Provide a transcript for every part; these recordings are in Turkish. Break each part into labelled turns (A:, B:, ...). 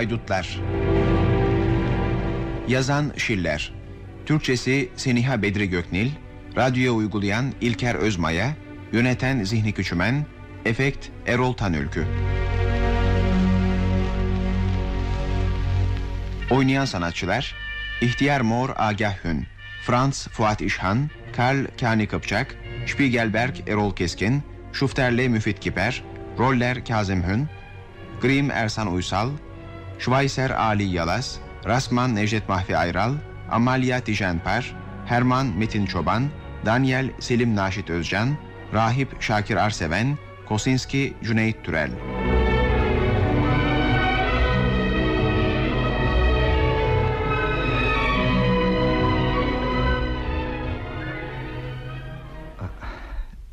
A: Haydutlar. Yazan Şiller. Türkçesi Seniha Bedri Göknil. Radyoya uygulayan İlker Özmaya. Yöneten Zihni Küçümen. Efekt Erol Tanülkü. Oynayan sanatçılar İhtiyar Mor Agah Hün Franz Fuat İşhan Karl Kani Kıpçak Spiegelberg Erol Keskin Şufterle Müfit Kiper Roller Kazım Hün Grim Ersan Uysal Schweitzer Ali Yalas Rasman Necdet Mahfi Ayral Amalia Tijenper Herman Metin Çoban Daniel Selim Naşit Özcan Rahip Şakir Arseven Kosinski Cüneyt Türel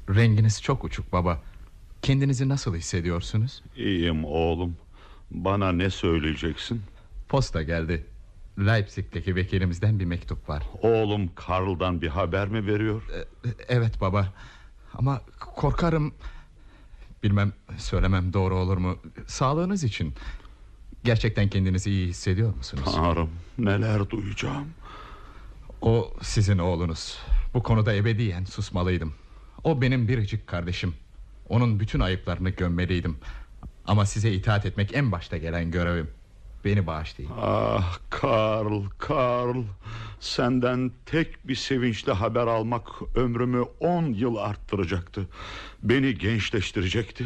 B: Renginiz çok uçuk baba. Kendinizi nasıl hissediyorsunuz?
C: İyiyim oğlum. Bana ne söyleyeceksin?
B: Posta geldi. Leipzig'teki vekilimizden bir mektup var.
C: Oğlum Karl'dan bir haber mi veriyor?
B: Ee, evet baba. Ama korkarım... Bilmem söylemem doğru olur mu? Sağlığınız için. Gerçekten kendinizi iyi hissediyor musunuz?
C: Tanrım neler duyacağım.
B: O sizin oğlunuz. Bu konuda ebediyen susmalıydım. O benim biricik kardeşim. Onun bütün ayıplarını gömmeliydim. Ama size itaat etmek en başta gelen görevim. Beni bağışlayın.
C: Ah Karl, Karl. Senden tek bir sevinçle haber almak ömrümü on yıl arttıracaktı. Beni gençleştirecekti.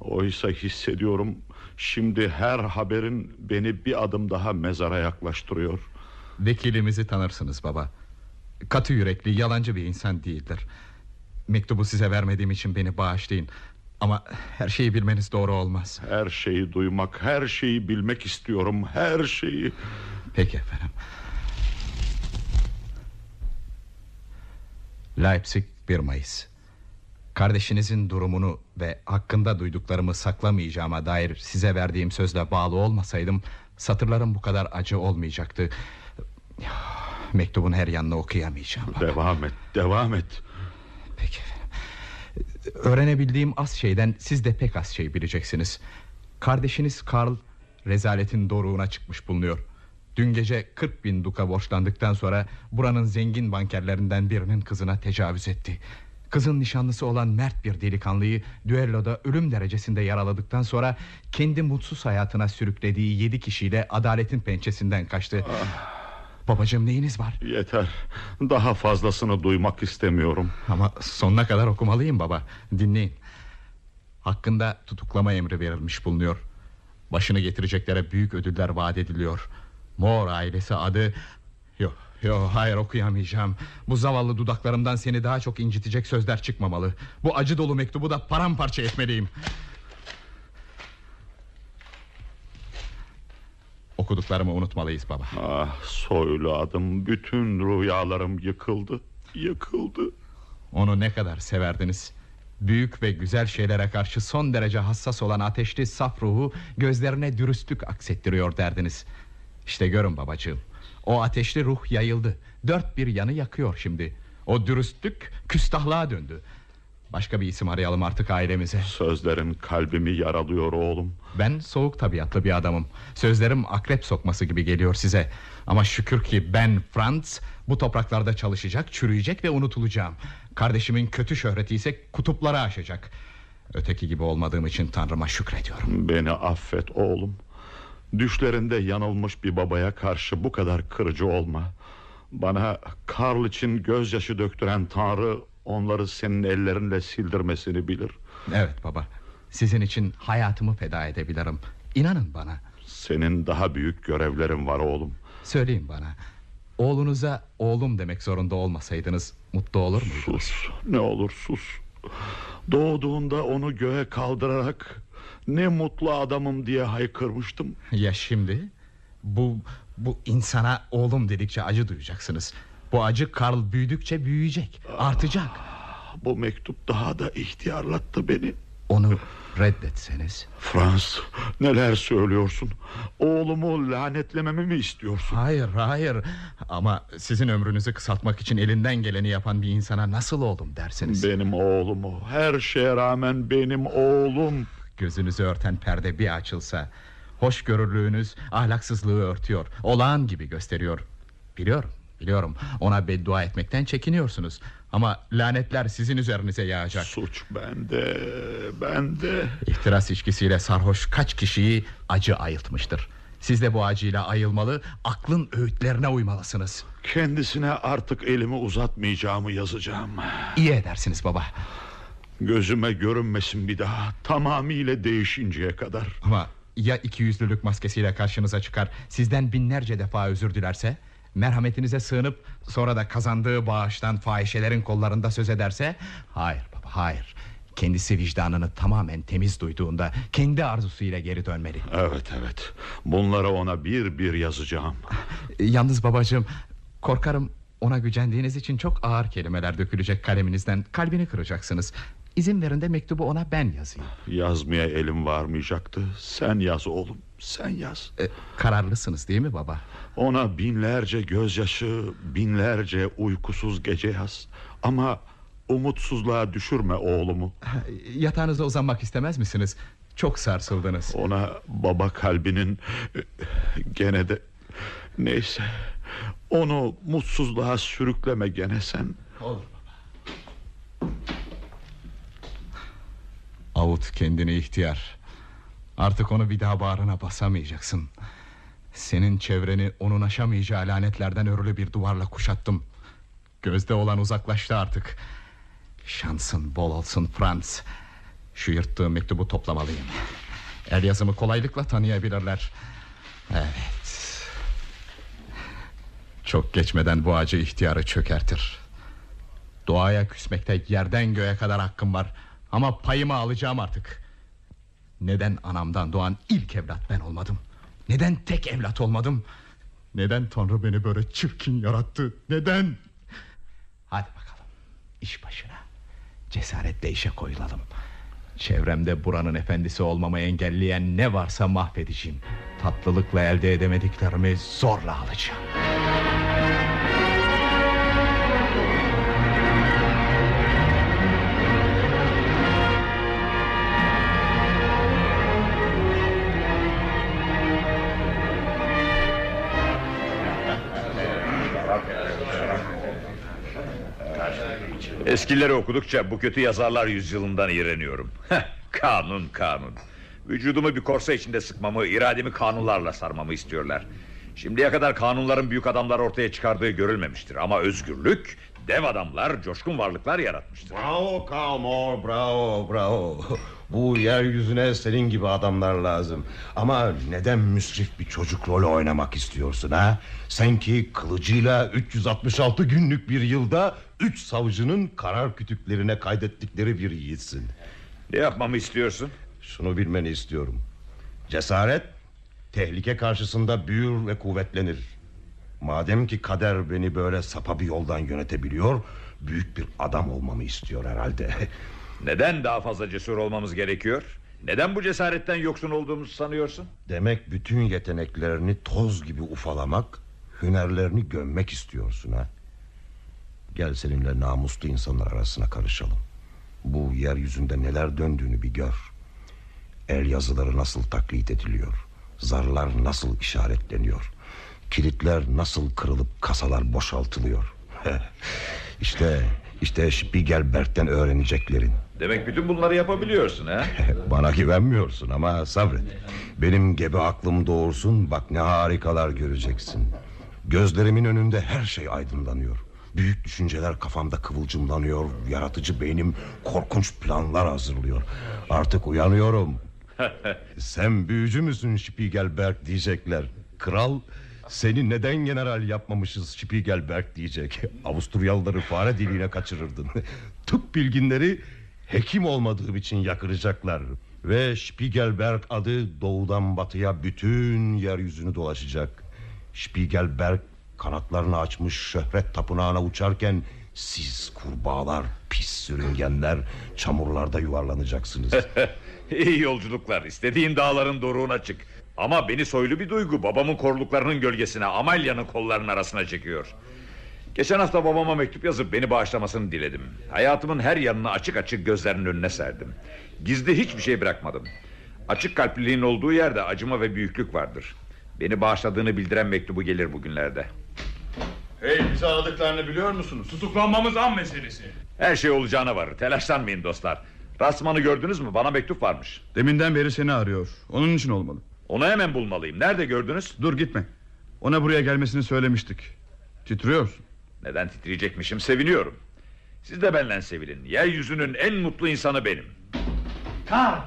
C: Oysa hissediyorum şimdi her haberin beni bir adım daha mezara yaklaştırıyor.
B: Vekilimizi tanırsınız baba. Katı yürekli, yalancı bir insan değildir. Mektubu size vermediğim için beni bağışlayın. Ama her şeyi bilmeniz doğru olmaz.
C: Her şeyi duymak, her şeyi bilmek istiyorum. Her şeyi.
B: Peki efendim. Leipzig 1 Mayıs. Kardeşinizin durumunu ve hakkında duyduklarımı saklamayacağıma dair size verdiğim sözle bağlı olmasaydım satırlarım bu kadar acı olmayacaktı. Mektubun her yanını okuyamayacağım.
C: Devam et, devam et.
B: Peki. Öğrenebildiğim az şeyden siz de pek az şey bileceksiniz. Kardeşiniz Karl rezaletin doruğuna çıkmış bulunuyor. Dün gece 40 bin duka borçlandıktan sonra buranın zengin bankerlerinden birinin kızına tecavüz etti. Kızın nişanlısı olan mert bir delikanlıyı düelloda ölüm derecesinde yaraladıktan sonra kendi mutsuz hayatına sürüklediği yedi kişiyle adaletin pençesinden kaçtı. Ah. Babacığım neyiniz var?
C: Yeter. Daha fazlasını duymak istemiyorum.
B: Ama sonuna kadar okumalıyım baba. Dinleyin. Hakkında tutuklama emri verilmiş bulunuyor. Başını getireceklere büyük ödüller vaat ediliyor. Mor ailesi adı... Yok Yok hayır okuyamayacağım Bu zavallı dudaklarımdan seni daha çok incitecek sözler çıkmamalı Bu acı dolu mektubu da paramparça etmeliyim Okuduklarımı unutmalıyız baba.
C: Ah soylu adım Bütün rüyalarım yıkıldı. Yıkıldı.
B: Onu ne kadar severdiniz. Büyük ve güzel şeylere karşı son derece hassas olan ateşli saf ruhu Gözlerine dürüstlük aksettiriyor derdiniz. İşte görün babacığım O ateşli ruh yayıldı. Dört bir yanı yakıyor şimdi. O dürüstlük küstahlığa döndü Başka bir isim arayalım artık ailemize.
C: Sözlerin kalbimi yaralıyor oğlum.
B: Ben soğuk tabiatlı bir adamım. Sözlerim akrep sokması gibi geliyor size. Ama şükür ki ben Franz Bu topraklarda çalışacak, çürüyecek ve unutulacağım. Kardeşimin kötü şöhreti ise kutuplara aşacak. Öteki gibi olmadığım için Tanrıma şükrediyorum.
C: Beni affet oğlum. Düşlerinde yanılmış bir babaya karşı bu kadar kırıcı olma. Bana Karl için gözyaşı döktüren Tanrı Onları senin ellerinle sildirmesini bilir.
B: Evet baba. Sizin için hayatımı feda edebilirim. İnanın bana.
C: Senin daha büyük görevlerin var oğlum.
B: Söyleyin bana. Oğlunuza oğlum demek zorunda olmasaydınız Mutlu olur muydunuz?
C: Sus ne olur sus. Doğduğunda onu göğe kaldırarak Ne mutlu adamım diye haykırmıştım.
B: Ya şimdi? Bu, bu insana oğlum dedikçe acı duyacaksınız bu acı Karl büyüdükçe büyüyecek Artacak.
C: Bu mektup daha da ihtiyarlattı beni.
B: Onu reddetseniz.
C: Frans neler söylüyorsun? Oğlumu lanetlememi mi istiyorsun?
B: Hayır hayır. Ama sizin ömrünüzü kısaltmak için elinden geleni yapan bir insana nasıl oğlum dersiniz?
C: Benim oğlumu her şeye rağmen benim oğlum.
B: Gözünüzü örten perde bir açılsa Hoşgörülüğünüz ahlaksızlığı örtüyor. Olağan gibi gösteriyor. Biliyorum, biliyorum. Ona beddua etmekten çekiniyorsunuz. Ama lanetler sizin üzerinize yağacak.
C: Suç bende, bende.
B: İhtiras içkisiyle sarhoş kaç kişiyi acı ayıltmıştır. Siz de bu acıyla ayılmalı, aklın öğütlerine uymalısınız.
C: Kendisine artık elimi uzatmayacağımı yazacağım.
B: İyi edersiniz baba.
C: Gözüme görünmesin bir daha. Tamamıyla değişinceye kadar.
B: Ama ya iki yüzlülük maskesiyle karşınıza çıkar, sizden binlerce defa özür dilerse, merhametinize sığınıp sonra da kazandığı bağıştan fahişelerin kollarında söz ederse, hayır baba, hayır. Kendisi vicdanını tamamen temiz duyduğunda kendi arzusuyla geri dönmeli.
C: Evet evet. Bunları ona bir bir yazacağım.
B: Yalnız babacığım, korkarım ona gücendiğiniz için çok ağır kelimeler dökülecek kaleminizden. Kalbini kıracaksınız. İzin verin de mektubu ona ben yazayım.
C: Yazmaya elim varmayacaktı. Sen yaz oğlum. Sen yaz.
B: E, kararlısınız değil mi baba?
C: Ona binlerce gözyaşı, binlerce uykusuz gece yaz. Ama umutsuzluğa düşürme oğlumu.
B: Yatağınıza uzanmak istemez misiniz? Çok sarsıldınız.
C: Ona baba kalbinin e, gene de neyse. Onu mutsuzluğa sürükleme gene sen.
B: Olur Avut kendini ihtiyar. Artık onu bir daha bağrına basamayacaksın. Senin çevreni onun aşamayacağı lanetlerden örülü bir duvarla kuşattım. Gözde olan uzaklaştı artık. Şansın bol olsun Franz. Şu yırttığım mektubu toplamalıyım. El yazımı kolaylıkla tanıyabilirler. Evet. Çok geçmeden bu acı ihtiyarı çökertir. Doğaya küsmekte yerden göğe kadar hakkım var. Ama payımı alacağım artık. Neden anamdan doğan ilk evlat ben olmadım? Neden tek evlat olmadım? Neden Tanrı beni böyle çirkin yarattı? Neden? Hadi bakalım. İş başına. Cesaretle işe koyulalım. Çevremde buranın efendisi olmamı engelleyen ne varsa mahvedeceğim. Tatlılıkla elde edemediklerimi zorla alacağım.
D: Eskileri okudukça bu kötü yazarlar yüzyılından iğreniyorum. Kanun kanun. Vücudumu bir korsa içinde sıkmamı, irademi kanunlarla sarmamı istiyorlar. Şimdiye kadar kanunların büyük adamlar ortaya çıkardığı görülmemiştir. Ama özgürlük dev adamlar, coşkun varlıklar yaratmıştır.
E: Bravo Kalmor, bravo, bravo. Bu yeryüzüne senin gibi adamlar lazım. Ama neden müsrif bir çocuk rolü oynamak istiyorsun ha? Sen ki kılıcıyla 366 günlük bir yılda... ...üç savcının karar kütüklerine kaydettikleri bir yiğitsin.
D: Ne yapmamı istiyorsun?
E: Şunu bilmeni istiyorum. Cesaret, tehlike karşısında büyür ve kuvvetlenir. Madem ki kader beni böyle sapa bir yoldan yönetebiliyor... ...büyük bir adam olmamı istiyor herhalde.
D: Neden daha fazla cesur olmamız gerekiyor? Neden bu cesaretten yoksun olduğumuzu sanıyorsun?
E: Demek bütün yeteneklerini toz gibi ufalamak... ...hünerlerini gömmek istiyorsun ha? Gel seninle namuslu insanlar arasına karışalım. Bu yeryüzünde neler döndüğünü bir gör. El yazıları nasıl taklit ediliyor. Zarlar nasıl işaretleniyor. Kilitler nasıl kırılıp kasalar boşaltılıyor. işte işte Spiegelberg'den öğreneceklerin.
D: Demek bütün bunları yapabiliyorsun ha?
E: Bana güvenmiyorsun ama sabret. Benim gebe aklım doğursun bak ne harikalar göreceksin. Gözlerimin önünde her şey aydınlanıyor. Büyük düşünceler kafamda kıvılcımlanıyor. Yaratıcı beynim korkunç planlar hazırlıyor. Artık uyanıyorum. Sen büyücü müsün Spiegelberg diyecekler. Kral seni neden general yapmamışız Spiegelberg diyecek. Avusturyalıları fare diliğine kaçırırdın. Tıp bilginleri hekim olmadığım için yakıracaklar. Ve Spiegelberg adı doğudan batıya bütün yeryüzünü dolaşacak. Spiegelberg kanatlarını açmış şöhret tapınağına uçarken... ...siz kurbağalar, pis sürüngenler çamurlarda yuvarlanacaksınız.
D: İyi yolculuklar. İstediğin dağların doruğuna çık. Ama beni soylu bir duygu babamın korluklarının gölgesine Amalya'nın kollarının arasına çekiyor. Geçen hafta babama mektup yazıp beni bağışlamasını diledim. Hayatımın her yanını açık açık gözlerinin önüne serdim. Gizli hiçbir şey bırakmadım. Açık kalpliliğin olduğu yerde acıma ve büyüklük vardır. Beni bağışladığını bildiren mektubu gelir bugünlerde.
F: Hey bizi aradıklarını biliyor musunuz?
G: Tutuklanmamız an meselesi.
D: Her şey olacağına varır. Telaşlanmayın dostlar. Rasman'ı gördünüz mü? Bana mektup varmış.
F: Deminden beri seni arıyor. Onun için olmalı.
D: Onu hemen bulmalıyım. Nerede gördünüz?
F: Dur gitme. Ona buraya gelmesini söylemiştik. Titriyorsun.
D: Neden titriyecekmişim? Seviniyorum. Siz de benden sevinin. Yeryüzünün en mutlu insanı benim.
H: Karl,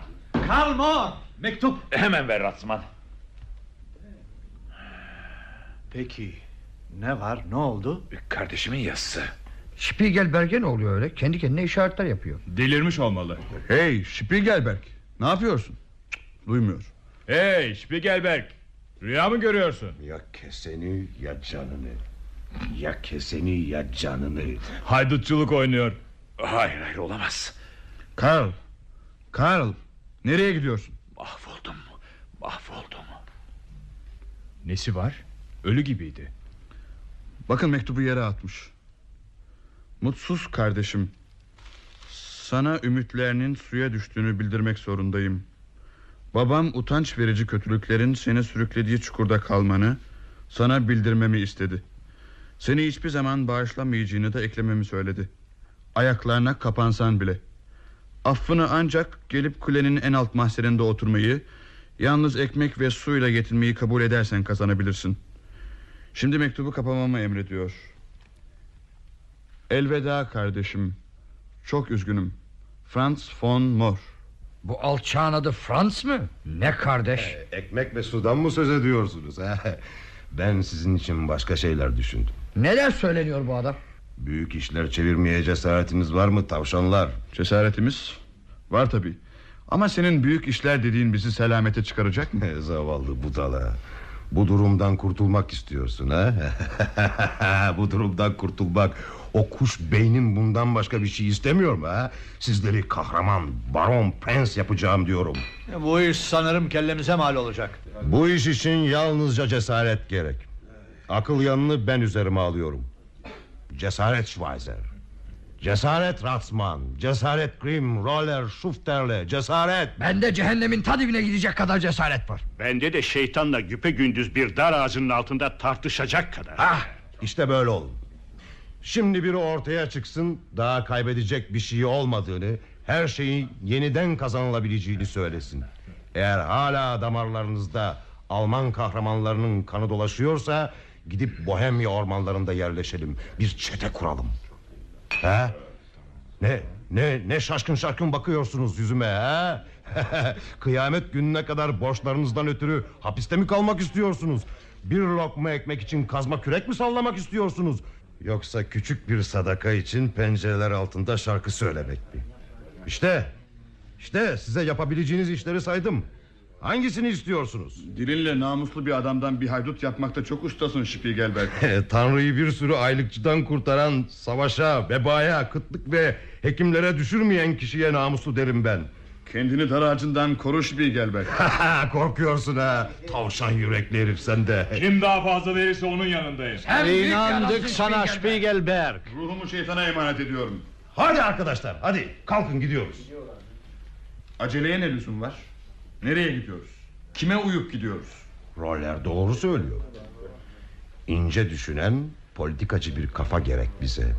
H: Karl Moore. Mektup.
D: Hemen ver Rasman.
H: Peki ne var ne oldu?
D: Kardeşimin yazısı.
I: Spiegelberg'e ne oluyor öyle? Kendi kendine işaretler yapıyor.
G: Delirmiş olmalı.
F: Hey Spiegelberg. Ne yapıyorsun? Cık, duymuyor.
G: Hey Spiegelberg. Rüya mı görüyorsun?
E: Ya keseni ya canını. Ya keseni ya canını.
G: Haydutçuluk oynuyor.
D: Hayır hayır olamaz.
F: Karl. Karl. Nereye gidiyorsun?
D: Mahvoldum. Mahvoldum.
G: Nesi var? Ölü gibiydi.
F: Bakın mektubu yere atmış. Mutsuz kardeşim. Sana ümitlerinin suya düştüğünü bildirmek zorundayım. Babam utanç verici kötülüklerin seni sürüklediği çukurda kalmanı sana bildirmemi istedi. Seni hiçbir zaman bağışlamayacağını da eklememi söyledi. Ayaklarına kapansan bile. Affını ancak gelip kulenin en alt mahzeninde oturmayı, yalnız ekmek ve suyla yetinmeyi kabul edersen kazanabilirsin. Şimdi mektubu kapamamı emrediyor. Elveda kardeşim. Çok üzgünüm. Franz von Mohr.
I: Bu alçağın adı Frans mı? Ne kardeş?
E: Ekmek ve sudan mı söz ediyorsunuz? ha? Ben sizin için başka şeyler düşündüm.
I: Neler söyleniyor bu adam?
E: Büyük işler çevirmeye cesaretiniz var mı tavşanlar?
F: Cesaretimiz var tabi. Ama senin büyük işler dediğin bizi selamete çıkaracak mı?
E: Zavallı budala. Bu durumdan kurtulmak istiyorsun ha? Bu durumdan kurtulmak. O kuş beynin bundan başka bir şey istemiyor mu ha? Sizleri kahraman, baron, prens yapacağım diyorum.
H: Bu iş sanırım kellemize mal olacak.
E: Bu iş için yalnızca cesaret gerek. Akıl yanını ben üzerime alıyorum. Cesaret Schweizer. Cesaret Ratsman. Cesaret Grimm, Roller, Schufterle. Cesaret.
I: Bende cehennemin ta dibine gidecek kadar cesaret var.
J: Bende de şeytanla güpe gündüz bir dar ağacının altında tartışacak kadar.
E: Ah, işte böyle olun. Şimdi biri ortaya çıksın, daha kaybedecek bir şey olmadığını, her şeyi yeniden kazanılabileceğini söylesin. Eğer hala damarlarınızda Alman kahramanlarının kanı dolaşıyorsa, gidip Bohemya ormanlarında yerleşelim. Bir çete kuralım. Ha? Ne ne ne şaşkın şaşkın bakıyorsunuz yüzüme ha? Kıyamet gününe kadar borçlarınızdan ötürü hapiste mi kalmak istiyorsunuz? Bir lokma ekmek için kazma kürek mi sallamak istiyorsunuz? Yoksa küçük bir sadaka için pencereler altında şarkı söylemek mi? İşte, işte size yapabileceğiniz işleri saydım. Hangisini istiyorsunuz?
F: Dilinle namuslu bir adamdan bir haydut yapmakta çok ustasın Spiegelberg.
E: Tanrı'yı bir sürü aylıkçıdan kurtaran, savaşa, vebaya, kıtlık ve hekimlere düşürmeyen kişiye namuslu derim ben.
F: Kendini dar ağacından koru Spiegelberg.
E: Korkuyorsun ha. Tavşan yürekli herif sen de.
G: Kim daha fazla verirse onun yanındayım.
I: Sen
H: İnandık sana.
I: Spiegelberg.
F: Ruhumu şeytana emanet ediyorum.
E: Hadi arkadaşlar hadi kalkın gidiyoruz.
F: Aceleye ne lüzum var? Nereye gidiyoruz? Kime uyup gidiyoruz?
E: Roller doğru söylüyor. İnce düşünen politikacı bir kafa gerek bize.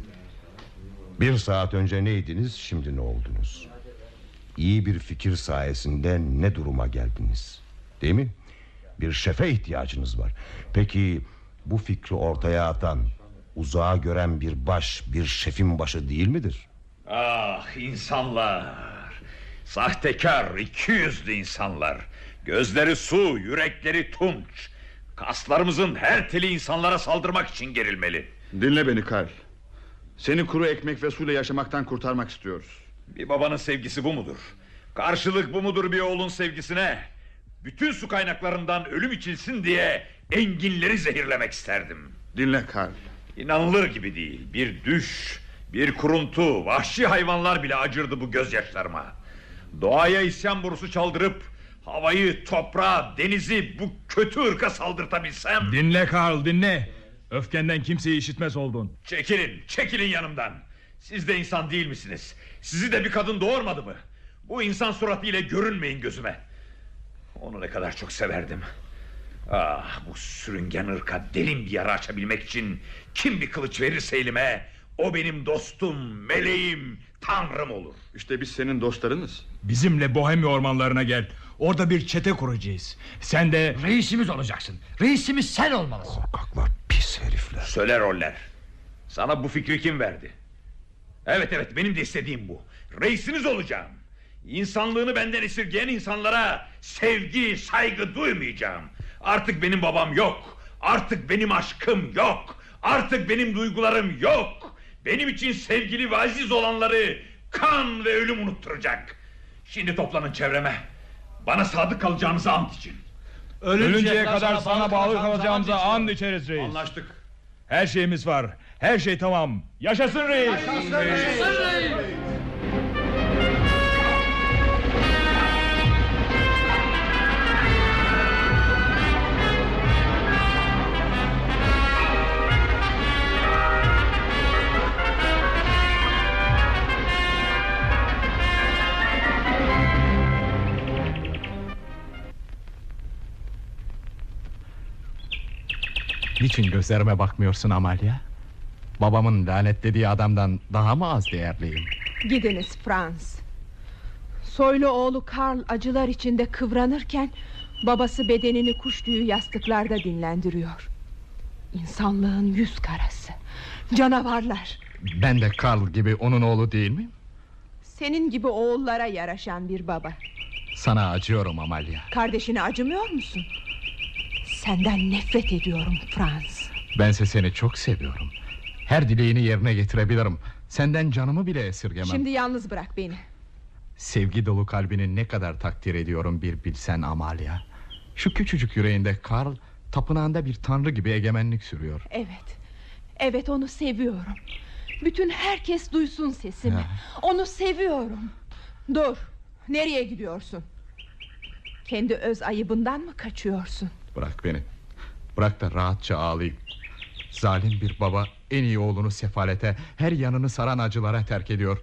E: Bir saat önce neydiniz şimdi ne oldunuz? İyi bir fikir sayesinde ne duruma geldiniz? Değil mi? Bir şefe ihtiyacınız var. Peki bu fikri ortaya atan, uzağa gören bir baş, bir şefin başı değil midir?
D: Ah insanlar. Sahtekar, iki yüzlü insanlar. Gözleri su, yürekleri tunç. Kaslarımızın her teli insanlara saldırmak için gerilmeli.
F: Dinle beni Karl. Seni kuru ekmek ve suyla yaşamaktan kurtarmak istiyoruz.
D: Bir babanın sevgisi bu mudur? Karşılık bu mudur bir oğlun sevgisine? Bütün su kaynaklarından ölüm içilsin diye enginleri zehirlemek isterdim.
F: Dinle Karl.
D: İnanılır gibi değil. Bir düş, bir kuruntu, vahşi hayvanlar bile acırdı bu gözyaşlarıma. Doğaya isyan borusu çaldırıp havayı, toprağı, denizi bu kötü ırka saldırtabilsem...
G: Dinle Karl dinle. Öfkenden kimseyi işitmez oldun.
D: Çekilin, çekilin yanımdan. Siz de insan değil misiniz? Sizi de bir kadın doğurmadı mı? Bu insan suratıyla görünmeyin gözüme. Onu ne kadar çok severdim. Ah bu sürüngen ırka derin bir yara açabilmek için kim bir kılıç verirse elime o benim dostum, meleğim, tanrım olur.
F: İşte biz senin dostlarınız.
G: Bizimle Bohemya ormanlarına gel. Orada bir çete kuracağız. Sen de...
I: Reisimiz olacaksın. Reisimiz sen olmalısın.
E: Korkaklar pis herifler.
D: Söyle roller. Sana bu fikri kim verdi? Evet evet benim de istediğim bu. Reisiniz olacağım. İnsanlığını benden esirgeyen insanlara sevgi, saygı duymayacağım. Artık benim babam yok. Artık benim aşkım yok. Artık benim duygularım yok. Benim için sevgili ve aziz olanları kan ve ölüm unutturacak. Şimdi toplanın çevreme. Bana sadık kalacağınızı ant için.
G: Ölünceye kadar sana bağlı kalacağımıza and içeriz reis.
D: Anlaştık.
G: Her şeyimiz var. Her şey tamam. Yaşasın reis.
B: Niçin gözlerime bakmıyorsun Amalya? Babamın lanetlediği adamdan daha mı az değerliyim?
K: Gidiniz Frans. Soylu oğlu Karl acılar içinde kıvranırken babası bedenini kuş tüyü yastıklarda dinlendiriyor. İnsanlığın yüz karası. Canavarlar.
B: Ben de Karl gibi onun oğlu değil miyim?
K: Senin gibi oğullara yaraşan bir baba.
B: Sana acıyorum Amalya.
K: Kardeşine acımıyor musun? Senden nefret ediyorum Frans.
B: Bense seni çok seviyorum. Her dileğini yerine getirebilirim. Senden canımı bile esirgemem.
K: Şimdi yalnız bırak beni.
B: Sevgi dolu kalbini ne kadar takdir ediyorum bir bilsen Amalya. Şu küçücük yüreğinde Karl tapınağında bir tanrı gibi egemenlik sürüyor.
K: Evet. Evet onu seviyorum. Bütün herkes duysun sesimi.
B: Ya.
K: Onu seviyorum. Dur. Nereye gidiyorsun? Kendi öz ayıbından mı kaçıyorsun?
B: Bırak beni. Bırak da rahatça ağlayayım. Zalim bir baba en iyi oğlunu sefalete, her yanını saran acılara terk ediyor.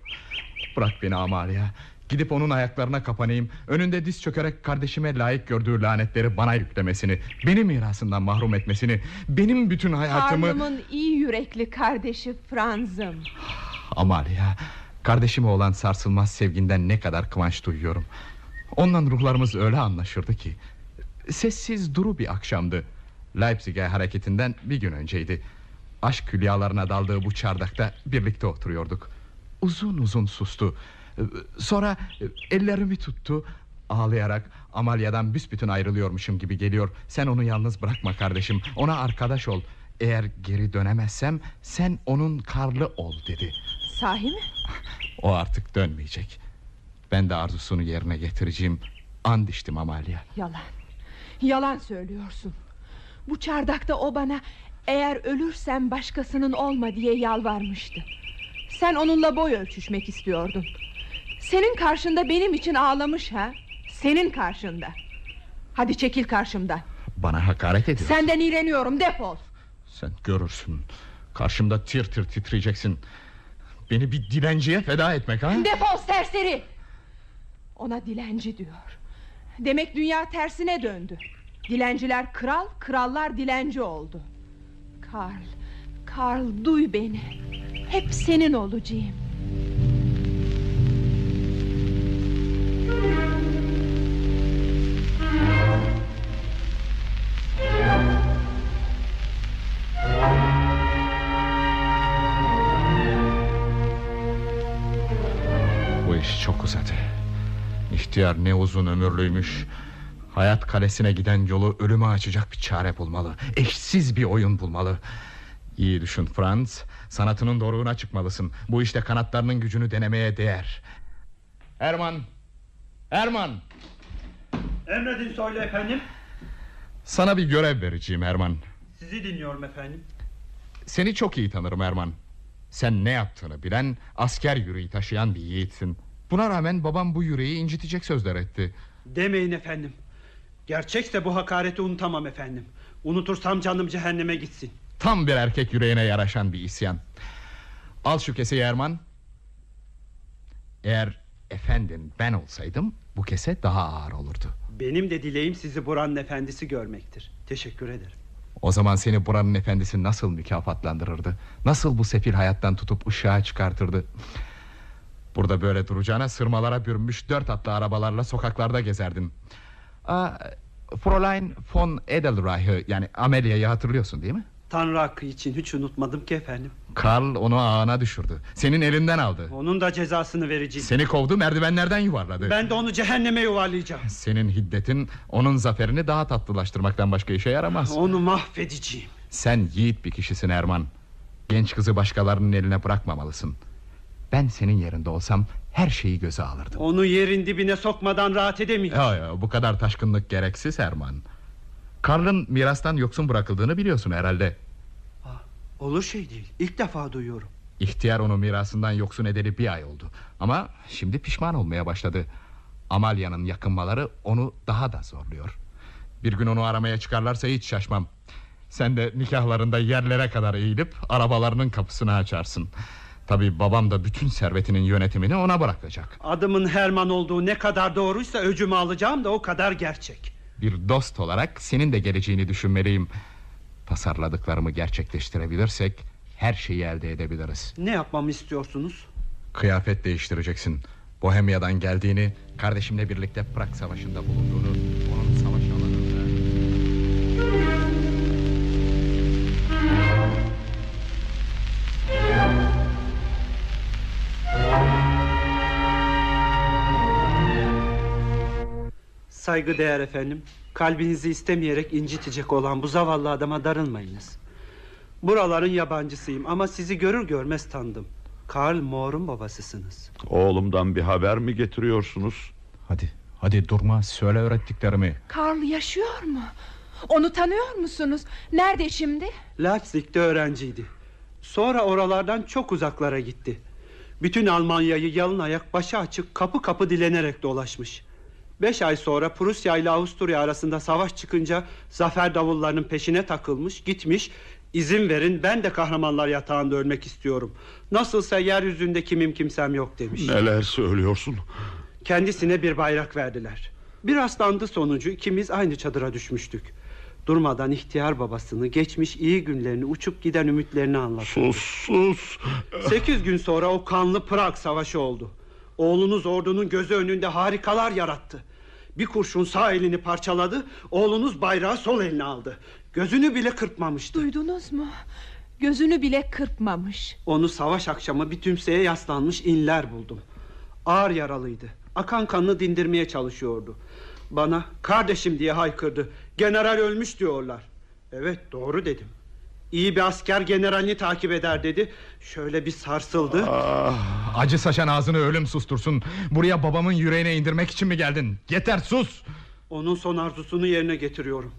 B: Bırak beni Amalia. Gidip onun ayaklarına kapanayım. Önünde diz çökerek kardeşime layık gördüğü lanetleri bana yüklemesini, beni mirasından mahrum etmesini, benim bütün hayatımı...
K: Karnımın iyi yürekli kardeşi Franz'ım.
B: Amalia, kardeşime olan sarsılmaz sevginden ne kadar kıvanç duyuyorum. Onunla ruhlarımız öyle anlaşırdı ki. Sessiz duru bir akşamdı. Leipzig'e hareketinden bir gün önceydi. Aşk külyalarına daldığı bu çardakta birlikte oturuyorduk. Uzun uzun sustu. Sonra ellerimi tuttu. Ağlayarak Amalya'dan büsbütün ayrılıyormuşum gibi geliyor. Sen onu yalnız bırakma kardeşim. Ona arkadaş ol. Eğer geri dönemezsem sen onun karlı ol dedi.
K: Sahi mi?
B: O artık dönmeyecek. Ben de arzusunu yerine getireceğim. And içtim Amalya.
K: Yalan. Yalan söylüyorsun. Bu çardakta o bana eğer ölürsem başkasının olma diye yalvarmıştı. Sen onunla boy ölçüşmek istiyordun. Senin karşında benim için ağlamış ha? Senin karşında. Hadi çekil karşımdan.
B: Bana hakaret ediyorsun.
K: Senden iğreniyorum defol.
B: Sen görürsün. Karşımda tir tir titreyeceksin. Beni bir dilenciye feda etmek ha?
K: Defol serseri. Ona dilenci diyor. Demek dünya tersine döndü. Dilenciler kral, krallar dilenci oldu. Karl, Karl duy beni. Hep senin olacağım.
B: İhtiyar ne uzun ömürlüymüş. Hayat kalesine giden yolu ölüme açacak bir çare bulmalı. Eşsiz bir oyun bulmalı. İyi düşün Franz. Sanatının doruğuna çıkmalısın. Bu işte kanatlarının gücünü denemeye değer. Erman! Erman!
L: Emredin Soylu efendim.
B: Sana bir görev vereceğim Erman.
L: Sizi dinliyorum efendim.
B: Seni çok iyi tanırım Erman. Sen ne yaptığını bilen, asker yüreği taşıyan bir yiğitsin. Buna rağmen babam bu yüreği incitecek sözler etti.
L: Demeyin efendim. Gerçekse bu hakareti unutamam efendim. Unutursam canım cehenneme gitsin.
B: Tam bir erkek yüreğine yaraşan bir isyan. Al şu keseyi Erman. Eğer efendin ben olsaydım bu kese daha ağır olurdu.
L: Benim de dileğim sizi buranın efendisi görmektir. Teşekkür ederim.
B: O zaman seni buranın efendisi nasıl mükafatlandırırdı? Nasıl bu sefil hayattan tutup ışığa çıkartırdı? Burada böyle duracağına sırmalara bürünmüş dört atlı arabalarla sokaklarda gezerdin. Aa, Fräulein von Edelreich'ı yani Amelia'yı hatırlıyorsun değil mi?
L: Tanrı hakkı için hiç unutmadım ki efendim.
B: Karl onu ağına düşürdü. Senin elinden aldı.
L: Onun da cezasını vereceğim.
B: Seni kovdu merdivenlerden yuvarladı.
L: Ben de onu cehenneme yuvarlayacağım.
B: Senin hiddetin onun zaferini daha tatlılaştırmaktan başka işe yaramaz.
L: Onu mahvedeceğim.
B: Sen yiğit bir kişisin Erman. Genç kızı başkalarının eline bırakmamalısın. Ben senin yerinde olsam her şeyi göze alırdım.
L: Onu yerin dibine sokmadan rahat edemeyeceğim.
B: Ya, ya, bu kadar taşkınlık gereksiz Erman. Karl'ın mirastan yoksun bırakıldığını biliyorsun herhalde.
L: Olur şey değil. İlk defa duyuyorum.
B: İhtiyar onu mirasından yoksun edeli bir ay oldu. Ama şimdi pişman olmaya başladı. Amalia'nın yakınmaları onu daha da zorluyor. Bir gün onu aramaya çıkarlarsa hiç şaşmam. Sen de nikahlarında yerlere kadar eğilip arabalarının kapısını açarsın. Tabi babam da bütün servetinin yönetimini ona bırakacak.
L: Adımın Herman olduğu ne kadar doğruysa öcümü alacağım da o kadar gerçek.
B: Bir dost olarak senin de geleceğini düşünmeliyim. Tasarladıklarımı gerçekleştirebilirsek her şeyi elde edebiliriz.
L: Ne yapmamı istiyorsunuz?
B: Kıyafet değiştireceksin. Bohemia'dan geldiğini, kardeşimle birlikte Prag Savaşı'nda bulunduğunu, onun savaş
L: Saygıdeğer efendim. Kalbinizi istemeyerek incitecek olan bu zavallı adama darılmayınız. Buraların yabancısıyım ama sizi görür görmez tanıdım. Karl Moor'un babasısınız.
C: Oğlumdan bir haber mi getiriyorsunuz?
B: Hadi, hadi durma söyle öğrettiklerimi.
K: Karl yaşıyor mu? Onu tanıyor musunuz? Nerede şimdi?
L: Leipzig'te öğrenciydi. Sonra oralardan çok uzaklara gitti. Bütün Almanya'yı yalın ayak başı açık kapı kapı dilenerek dolaşmış. Beş ay sonra Prusya ile Avusturya arasında savaş çıkınca zafer davullarının peşine takılmış gitmiş İzin verin ben de kahramanlar yatağında ölmek istiyorum. Nasılsa yeryüzünde kimim kimsem yok demiş.
C: Neler söylüyorsun?
L: Kendisine bir bayrak verdiler. Bir aslandı sonucu ikimiz aynı çadıra düşmüştük. Durmadan ihtiyar babasını geçmiş iyi günlerini uçup giden ümitlerini anlattı.
C: Sus sus.
L: Sekiz gün sonra o kanlı Prag savaşı oldu. Oğlunuz ordunun gözü önünde harikalar yarattı. Bir kurşun sağ elini parçaladı, oğlunuz bayrağı sol eline aldı. Gözünü bile kırpmamıştı.
K: Duydunuz mu? Gözünü bile kırpmamış.
L: Onu savaş akşamı bir tümseye yaslanmış inler buldum. Ağır yaralıydı. Akan kanını dindirmeye çalışıyordu. Bana kardeşim diye haykırdı. General ölmüş diyorlar. Evet doğru dedim. İyi bir asker generalini takip eder dedi. Şöyle bir sarsıldı.
B: Ah, acı saçan ağzını ölüm sustursun. Buraya babamın yüreğine indirmek için mi geldin? Yeter sus.
L: Onun son arzusunu yerine getiriyorum.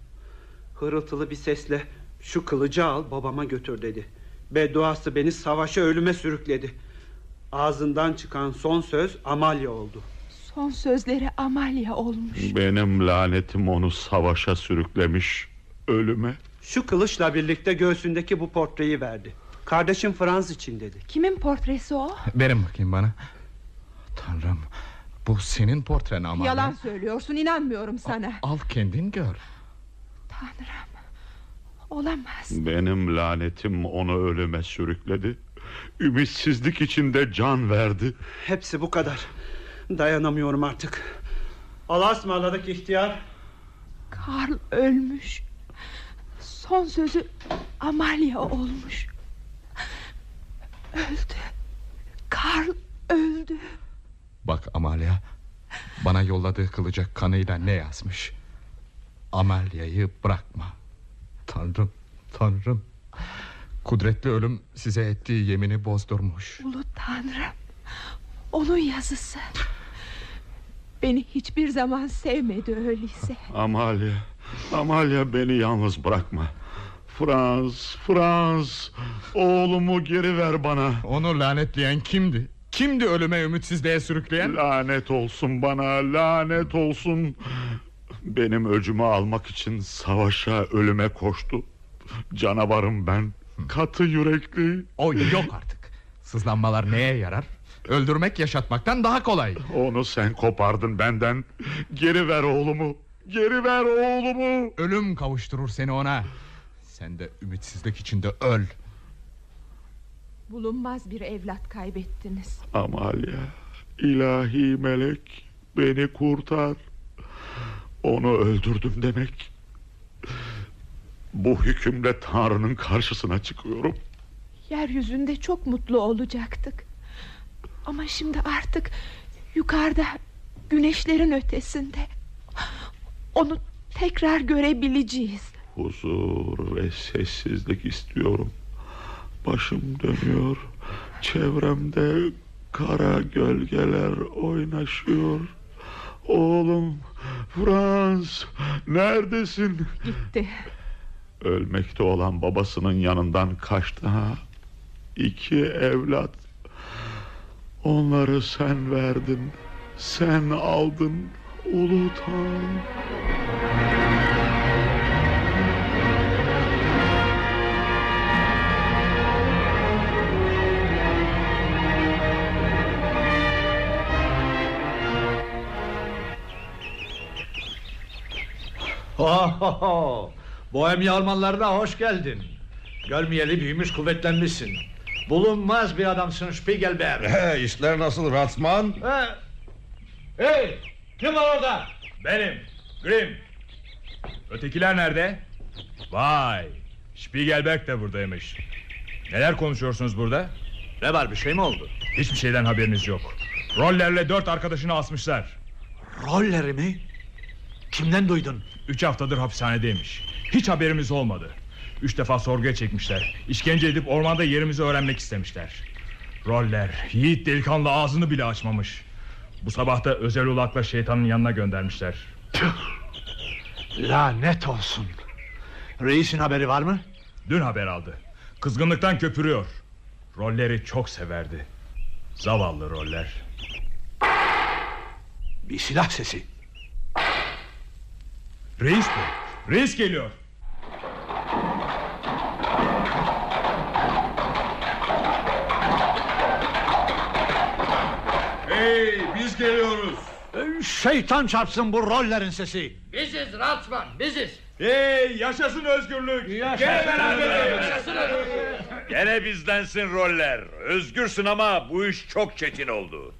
L: Hırıltılı bir sesle şu kılıcı al babama götür dedi. Bedduası beni savaşa ölüme sürükledi. Ağzından çıkan son söz Amalya oldu.
K: Son sözleri Amalya olmuş.
C: Benim lanetim onu savaşa sürüklemiş. Ölüme.
L: Şu kılıçla birlikte göğsündeki bu portreyi verdi. Kardeşim Franz için dedi.
K: Kimin portresi o?
B: Verin bakayım bana. Tanrım bu senin portren ama.
K: Yalan söylüyorsun inanmıyorum sana.
B: Al kendin gör.
K: Tanrım. Olamaz.
C: Benim lanetim onu ölüme sürükledi. Ümitsizlik içinde can verdi.
L: Hepsi bu kadar. Dayanamıyorum artık. Allah'a ısmarladık ihtiyar.
K: Karl ölmüş. Son sözü Amalya olmuş. Öldü. Karl öldü.
B: Bak Amalia Bana yolladığı kılacak kanıyla ne yazmış? Amalia'yı bırakma. Tanrım Tanrım. Kudretli ölüm size ettiği yemini bozdurmuş.
K: Ulu Tanrım Onun yazısı. Beni hiçbir zaman sevmedi öyleyse.
C: Amalia Amalia beni yalnız bırakma Frans Frans Oğlumu geri ver bana.
B: Onu lanetleyen kimdi? Kimdi ölüme ümitsizliğe sürükleyen?
C: Lanet olsun bana lanet olsun. Benim öcümü almak için savaşa ölüme koştu. Canavarım ben Katı yürekli.
B: O yok artık. Sızlanmalar neye yarar? Öldürmek yaşatmaktan daha kolay.
C: Onu sen kopardın benden. Geri ver oğlumu Geri ver oğlumu.
B: Ölüm kavuşturur seni ona. Sen de ümitsizlik içinde öl.
K: Bulunmaz bir evlat kaybettiniz.
C: Amalya, ilahi melek beni kurtar. Onu öldürdüm demek. Bu hükümle Tanrı'nın karşısına çıkıyorum.
K: Yeryüzünde çok mutlu olacaktık. Ama şimdi artık yukarıda güneşlerin ötesinde onu tekrar görebileceğiz.
C: Huzur ve sessizlik istiyorum. Başım dönüyor. Çevremde kara gölgeler oynaşıyor. Oğlum Frans neredesin?
K: Gitti.
C: Ölmekte olan babasının yanından kaçtı ha. İki evlat. Onları sen verdin. Sen aldın ulu Tanrım.
H: Ohoho! Bohemya Almanlarına hoş geldin. Görmeyeli büyümüş kuvvetlenmişsin. Bulunmaz bir adamsın Spiegelberg.
E: He, işler nasıl Ratsman?
H: He. Hey! Kim var orada?
G: Benim. Grim. Ötekiler nerede? Vay. Spiegelberg de buradaymış. Neler konuşuyorsunuz burada?
H: Ne var bir şey mi oldu?
G: Hiçbir şeyden haberiniz yok. Rollerle dört arkadaşını asmışlar.
H: Rolleri mi? Kimden duydun?
G: Üç haftadır hapishanedeymiş. Hiç haberimiz olmadı. Üç defa sorguya çekmişler. İşkence edip ormanda yerimizi öğrenmek istemişler. Roller, yiğit delikanlı ağzını bile açmamış. Bu sabah da özel ulakla şeytanın yanına göndermişler.
H: Lanet olsun. Reisin haberi var mı?
G: Dün haber aldı. Kızgınlıktan köpürüyor. Rolleri çok severdi. Zavallı roller.
H: Bir silah sesi.
G: Reis bu. Reis geliyor.
F: Hey biz geliyoruz.
H: Ee, Şeytan çarpsın bu rollerin sesi.
I: Biziz Ratsman biziz.
G: Hey yaşasın özgürlük. Gene beraber.
D: Gene bizdensin roller. Özgürsün ama bu iş çok çetin oldu.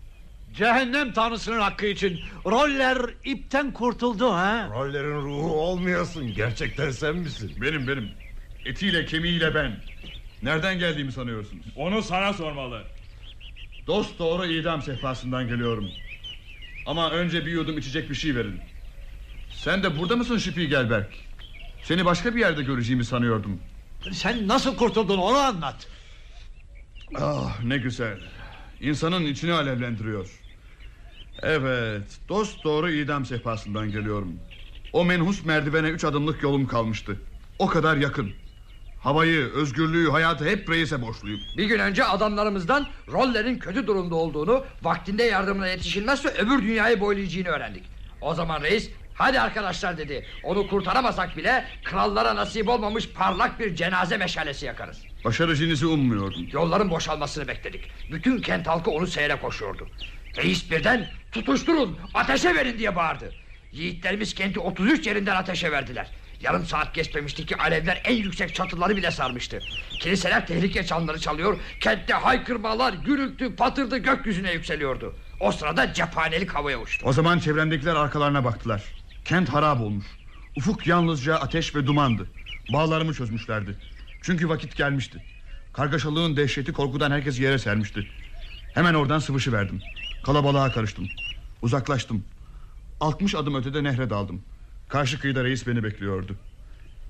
H: Cehennem tanrısının hakkı için roller ipten kurtuldu ha.
E: Rollerin ruhu olmayasın. Gerçekten sen misin?
F: Benim benim. Etiyle kemiğiyle ben. Nereden geldiğimi sanıyorsunuz?
G: Onu sana sormalı.
F: Dost doğru idam sehpasından geliyorum. Ama önce bir yudum içecek bir şey verin. Sen de burada mısın Spiegelberg? Seni başka bir yerde göreceğimi sanıyordum.
H: Sen nasıl kurtuldun onu anlat.
F: Ah ne güzel. İnsanın içini alevlendiriyor. Evet, dost doğru idam sehpasından geliyorum. O menhus merdivene üç adımlık yolum kalmıştı. O kadar yakın. Havayı, özgürlüğü, hayatı hep reise borçluyum.
I: Bir gün önce adamlarımızdan rollerin kötü durumda olduğunu, vaktinde yardımına yetişilmezse öbür dünyayı boylayacağını öğrendik. O zaman reis hadi arkadaşlar dedi. Onu kurtaramasak bile krallara nasip olmamış parlak bir cenaze meşalesi yakarız.
F: Başaracağınızı ummuyordum.
I: Yolların boşalmasını bekledik. Bütün kent halkı onu seyre koşuyordu. Reis birden tutuşturun ateşe verin diye bağırdı. Yiğitlerimiz kenti 33 yerinden ateşe verdiler. Yarım saat geçmemişti ki alevler en yüksek çatıları bile sarmıştı. Kiliseler tehlike çanları çalıyor. Kentte haykırmalar, gürültü, patırdı gökyüzüne yükseliyordu. O sırada cephanelik havaya uçtu.
F: O zaman çevremdekiler arkalarına baktılar. Kent harap olmuş. Ufuk yalnızca ateş ve dumandı. Bağlarımı çözmüşlerdi. Çünkü vakit gelmişti. Kargaşalığın dehşeti korkudan herkes yere sermişti. Hemen oradan sıvışıverdim. Kalabalığa karıştım. Uzaklaştım. 60 adım ötede nehre daldım. Karşı kıyıda reis beni bekliyordu.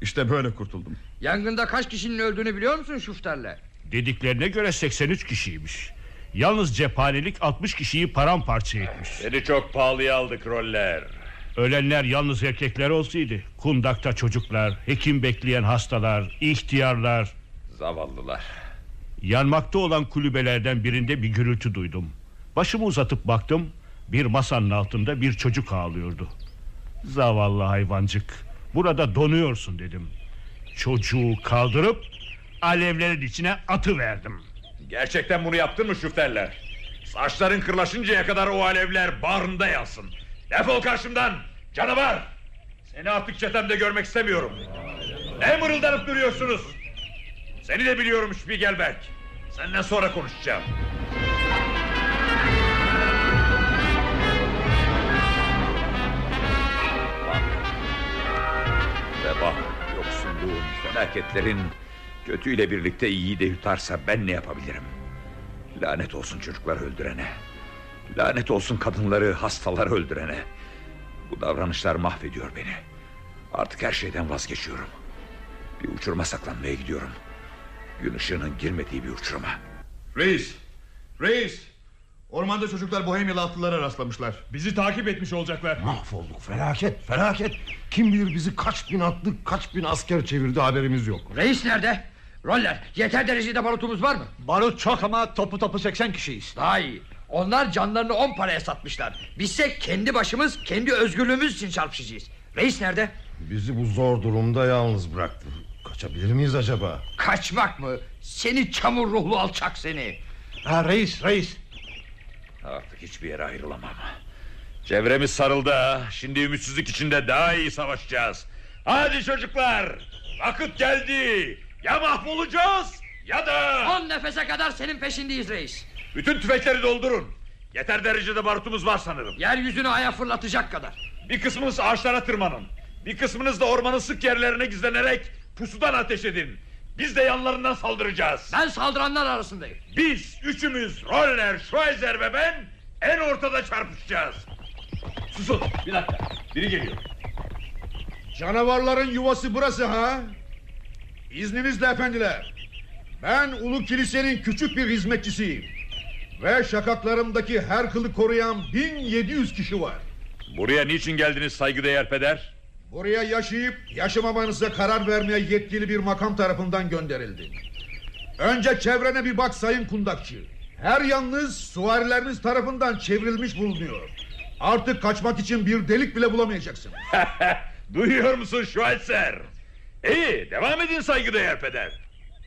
F: İşte böyle kurtuldum.
I: Yangında kaç kişinin öldüğünü biliyor musun Şufterle?
J: Dediklerine göre 83 kişiymiş. Yalnız cephanelik 60 kişiyi paramparça etmiş.
D: Seni çok pahalıya aldık roller.
J: Ölenler yalnız erkekler olsaydı. Kundakta çocuklar, hekim bekleyen hastalar, ihtiyarlar.
D: Zavallılar.
J: Yanmakta olan kulübelerden birinde bir gürültü duydum. Başımı uzatıp baktım. Bir masanın altında bir çocuk ağlıyordu. Zavallı hayvancık. Burada donuyorsun dedim. Çocuğu kaldırıp alevlerin içine atı verdim.
D: Gerçekten bunu yaptın mı şüfterler? Saçların kırlaşıncaya kadar o alevler bağrında yansın. Defol karşımdan canavar. Seni artık çetemde görmek istemiyorum. Ne mırıldanıp duruyorsunuz? Seni de biliyorum Spiegelberg. Senden sonra konuşacağım. Bak yoksulluğun, felaketlerin kötüyle birlikte iyiyi de yutarsa ben ne yapabilirim? Lanet olsun çocukları öldürene. Lanet olsun kadınları, hastaları öldürene. Bu davranışlar mahvediyor beni. Artık her şeyden vazgeçiyorum. Bir uçuruma saklanmaya gidiyorum. Gün ışığının girmediği bir uçuruma.
M: Reis, reis. Ormanda çocuklar Bohemyalı atlılara rastlamışlar.
G: Bizi takip etmiş olacaklar.
E: Mahvolduk felaket felaket. Kim bilir bizi kaç bin atlı kaç bin asker çevirdi haberimiz yok.
I: Reis nerede? Roller yeter derecede barutumuz var mı?
H: Barut çok ama topu topu 80 kişiyiz.
I: Daha iyi. Onlar canlarını on paraya satmışlar. Bizse kendi başımız kendi özgürlüğümüz için çarpışacağız. Reis nerede?
E: Bizi bu zor durumda yalnız bıraktı. Kaçabilir miyiz acaba?
I: Kaçmak mı? Seni çamur ruhlu alçak seni.
H: Ha reis reis.
D: Artık hiçbir yere ayrılamam. Çevremiz sarıldı. ha. Şimdi ümitsizlik içinde daha iyi savaşacağız. Hadi çocuklar. Vakit geldi. Ya mahvolacağız ya da...
I: On nefese kadar senin peşindeyiz reis.
D: Bütün tüfekleri doldurun. Yeter derecede barutumuz var sanırım.
I: Yeryüzünü aya fırlatacak kadar.
D: Bir kısmınız ağaçlara tırmanın. Bir kısmınız da ormanın sık yerlerine gizlenerek pusudan ateş edin. Biz de yanlarından saldıracağız.
I: Ben saldıranlar arasındayım.
D: Biz üçümüz Roller, Schweizer ve ben en ortada çarpışacağız. Susun bir dakika. Biri geliyor.
M: Canavarların yuvası burası ha? İzninizle efendiler. Ben Ulu Kilisenin küçük bir hizmetçisiyim. Ve şakaklarımdaki her kılı koruyan 1700 kişi var.
D: Buraya niçin geldiniz saygıdeğer peder?
M: Buraya yaşayıp yaşamamanıza karar vermeye yetkili bir makam tarafından gönderildi. Önce çevrene bir bak sayın kundakçı. Her yanınız süvarileriniz tarafından çevrilmiş bulunuyor. Artık kaçmak için bir delik bile bulamayacaksın.
D: Duyuyor musun Schweitzer? İyi devam edin saygıdeğer peder.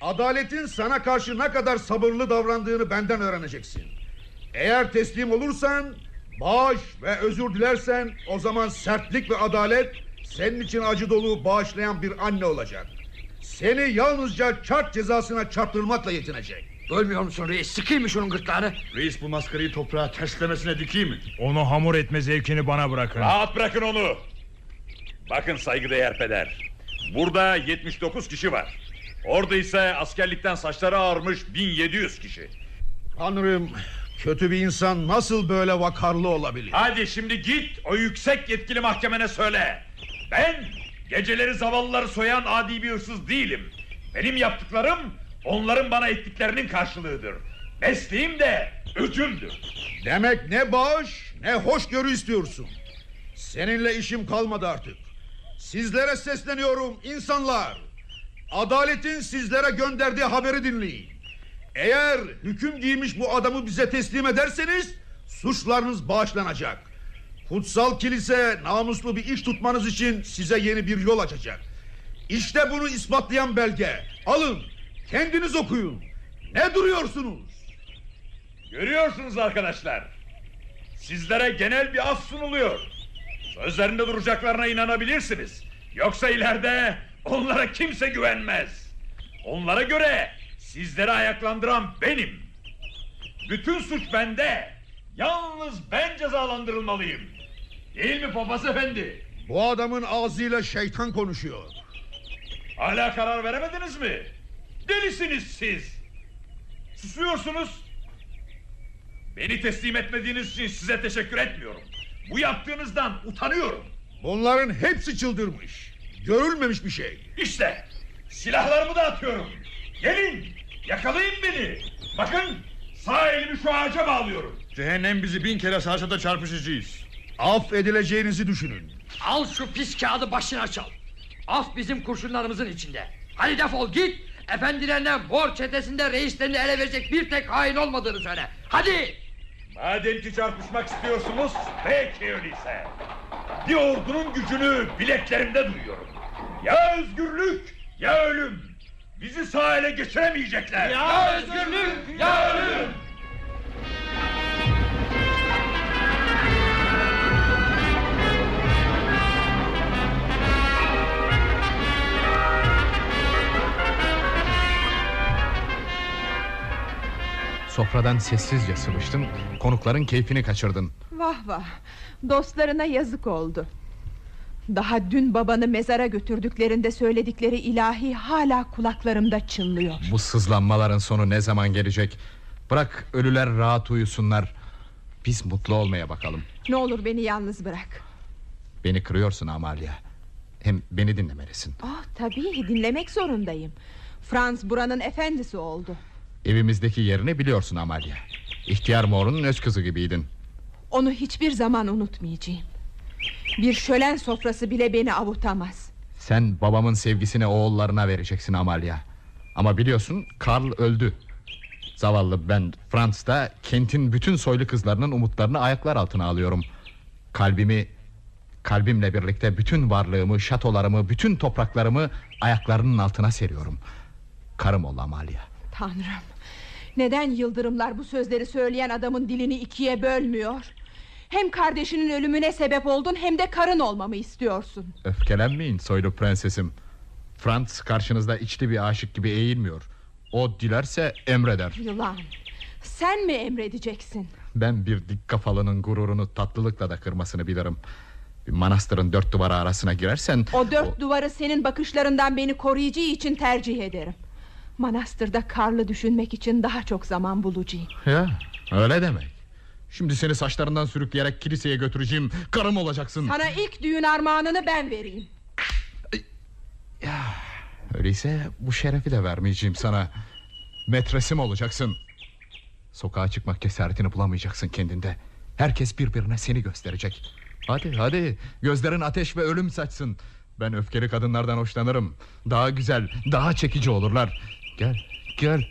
M: Adaletin sana karşı ne kadar sabırlı davrandığını benden öğreneceksin. Eğer teslim olursan, bağış ve özür dilersen o zaman sertlik ve adalet senin için acı dolu bağışlayan bir anne olacak. Seni yalnızca çarp cezasına çarptırmakla yetinecek.
I: Duymuyor musun reis? Sıkayım mı şunun gırtlağını?
G: Reis bu maskarayı toprağa terslemesine dikeyim mi? Onu hamur etme zevkini bana bırakın.
D: Rahat bırakın onu. Bakın saygıdeğer peder. Burada 79 kişi var. Orada ise askerlikten saçları ağarmış 1700 kişi.
M: Tanrım, kötü bir insan nasıl böyle vakarlı olabilir?
D: Hadi şimdi git o yüksek yetkili mahkemene söyle. Ben geceleri zavallıları soyan adi bir hırsız değilim. Benim yaptıklarım onların bana ettiklerinin karşılığıdır. Mesleğim de öcümdür.
M: Demek ne bağış ne hoşgörü istiyorsun. Seninle işim kalmadı artık. Sizlere sesleniyorum insanlar. Adaletin sizlere gönderdiği haberi dinleyin. Eğer hüküm giymiş bu adamı bize teslim ederseniz suçlarınız bağışlanacak. Kutsal kilise namuslu bir iş tutmanız için size yeni bir yol açacak. İşte bunu ispatlayan belge. Alın, kendiniz okuyun. Ne duruyorsunuz?
D: Görüyorsunuz arkadaşlar. Sizlere genel bir af sunuluyor. Sözlerinde duracaklarına inanabilirsiniz. Yoksa ileride onlara kimse güvenmez. Onlara göre sizleri ayaklandıran benim. Bütün suç bende. Yalnız ben cezalandırılmalıyım. Değil mi papaz efendi?
M: Bu adamın ağzıyla şeytan konuşuyor.
D: Hala karar veremediniz mi? Delisiniz siz. Susuyorsunuz. Beni teslim etmediğiniz için size teşekkür etmiyorum. Bu yaptığınızdan utanıyorum.
M: Bunların hepsi çıldırmış. Görülmemiş bir şey.
D: İşte silahlarımı da atıyorum. Gelin yakalayın beni. Bakın sağ elimi şu ağaca bağlıyorum.
M: Cehennem bizi bin kere sarsa da çarpışacağız. Af edileceğinizi düşünün.
I: Al şu pis kağıdı başına çal. Af bizim kurşunlarımızın içinde. Hadi defol git. Efendilerine mor çetesinde reislerini ele verecek bir tek hain olmadığını söyle. Hadi.
D: Madem ki çarpışmak istiyorsunuz peki öyleyse. Bir ordunun gücünü bileklerimde duyuyorum. Ya özgürlük ya ölüm. Bizi sağ ele geçiremeyecekler.
I: Ya özgürlük ya ölüm.
B: Sofradan sessizce sıvıştın Konukların keyfini kaçırdın.
K: Vah vah dostlarına yazık oldu. Daha dün babanı mezara götürdüklerinde söyledikleri ilahi hala kulaklarımda çınlıyor.
B: Bu sızlanmaların sonu ne zaman gelecek? Bırak ölüler rahat uyusunlar. Biz mutlu olmaya bakalım.
K: Ne olur beni yalnız bırak.
B: Beni kırıyorsun Amalia. Hem beni dinlemelisin.
K: Ah tabii dinlemek zorundayım. Franz buranın efendisi oldu
B: Evimizdeki yerini biliyorsun Amalia. İhtiyar Moor'un öz kızı gibiydin.
K: Onu hiçbir zaman unutmayacağım. Bir şölen sofrası bile beni avutamaz.
B: Sen babamın sevgisini oğullarına vereceksin Amalia. Ama biliyorsun Karl öldü. Zavallı ben Frans'ta kentin bütün soylu kızlarının umutlarını ayaklar altına alıyorum. Kalbimi Kalbimle birlikte bütün varlığımı, şatolarımı, bütün topraklarımı ayaklarının altına seriyorum. Karım ol Amalia.
K: Tanrım Neden yıldırımlar bu sözleri söyleyen adamın dilini ikiye bölmüyor? Hem kardeşinin ölümüne sebep oldun hem de karın olmamı istiyorsun.
B: Öfkelenmeyin soylu prensesim. Frans karşınızda içli bir aşık gibi eğilmiyor. O dilerse emreder.
K: Yılan Sen mi emredeceksin?
B: Ben bir dik kafalının gururunu tatlılıkla da kırmasını bilirim. Bir manastırın dört duvarı arasına girersen
K: O dört duvarı senin bakışlarından beni koruyacağı için tercih ederim Manastırda karlı düşünmek için daha çok zaman bulacağım.
B: Ya öyle demek. Şimdi seni saçlarından sürükleyerek kiliseye götüreceğim Karım olacaksın.
K: Sana ilk düğün armağanını ben vereyim.
B: Öyleyse bu şerefi de vermeyeceğim sana. Metresim olacaksın. Sokağa çıkmak cesaretini bulamayacaksın kendinde. Herkes birbirine seni gösterecek. Hadi hadi. Gözlerin ateş ve ölüm saçsın. Ben öfkeli kadınlardan hoşlanırım. Daha güzel daha çekici olurlar Gel gel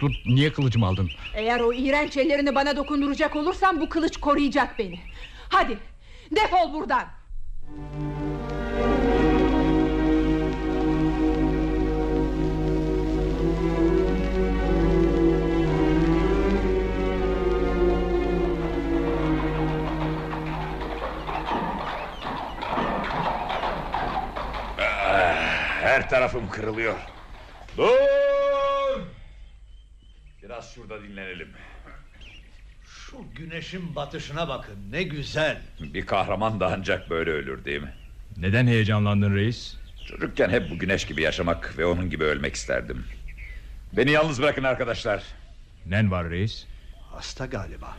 B: Dur niye kılıcımı aldın
K: Eğer o iğrenç ellerini bana dokunduracak olursan bu kılıç koruyacak beni Hadi defol buradan
D: Her tarafım kırılıyor. Dur! Şurada dinlenelim.
H: Şu güneşin batışına bakın ne güzel.
D: Bir kahraman da ancak böyle ölür değil mi?
G: Neden heyecanlandın reis?
D: Çocukken hep bu güneş gibi yaşamak ve onun gibi ölmek isterdim. Beni yalnız bırakın arkadaşlar.
G: Nen var reis?
H: Hasta galiba.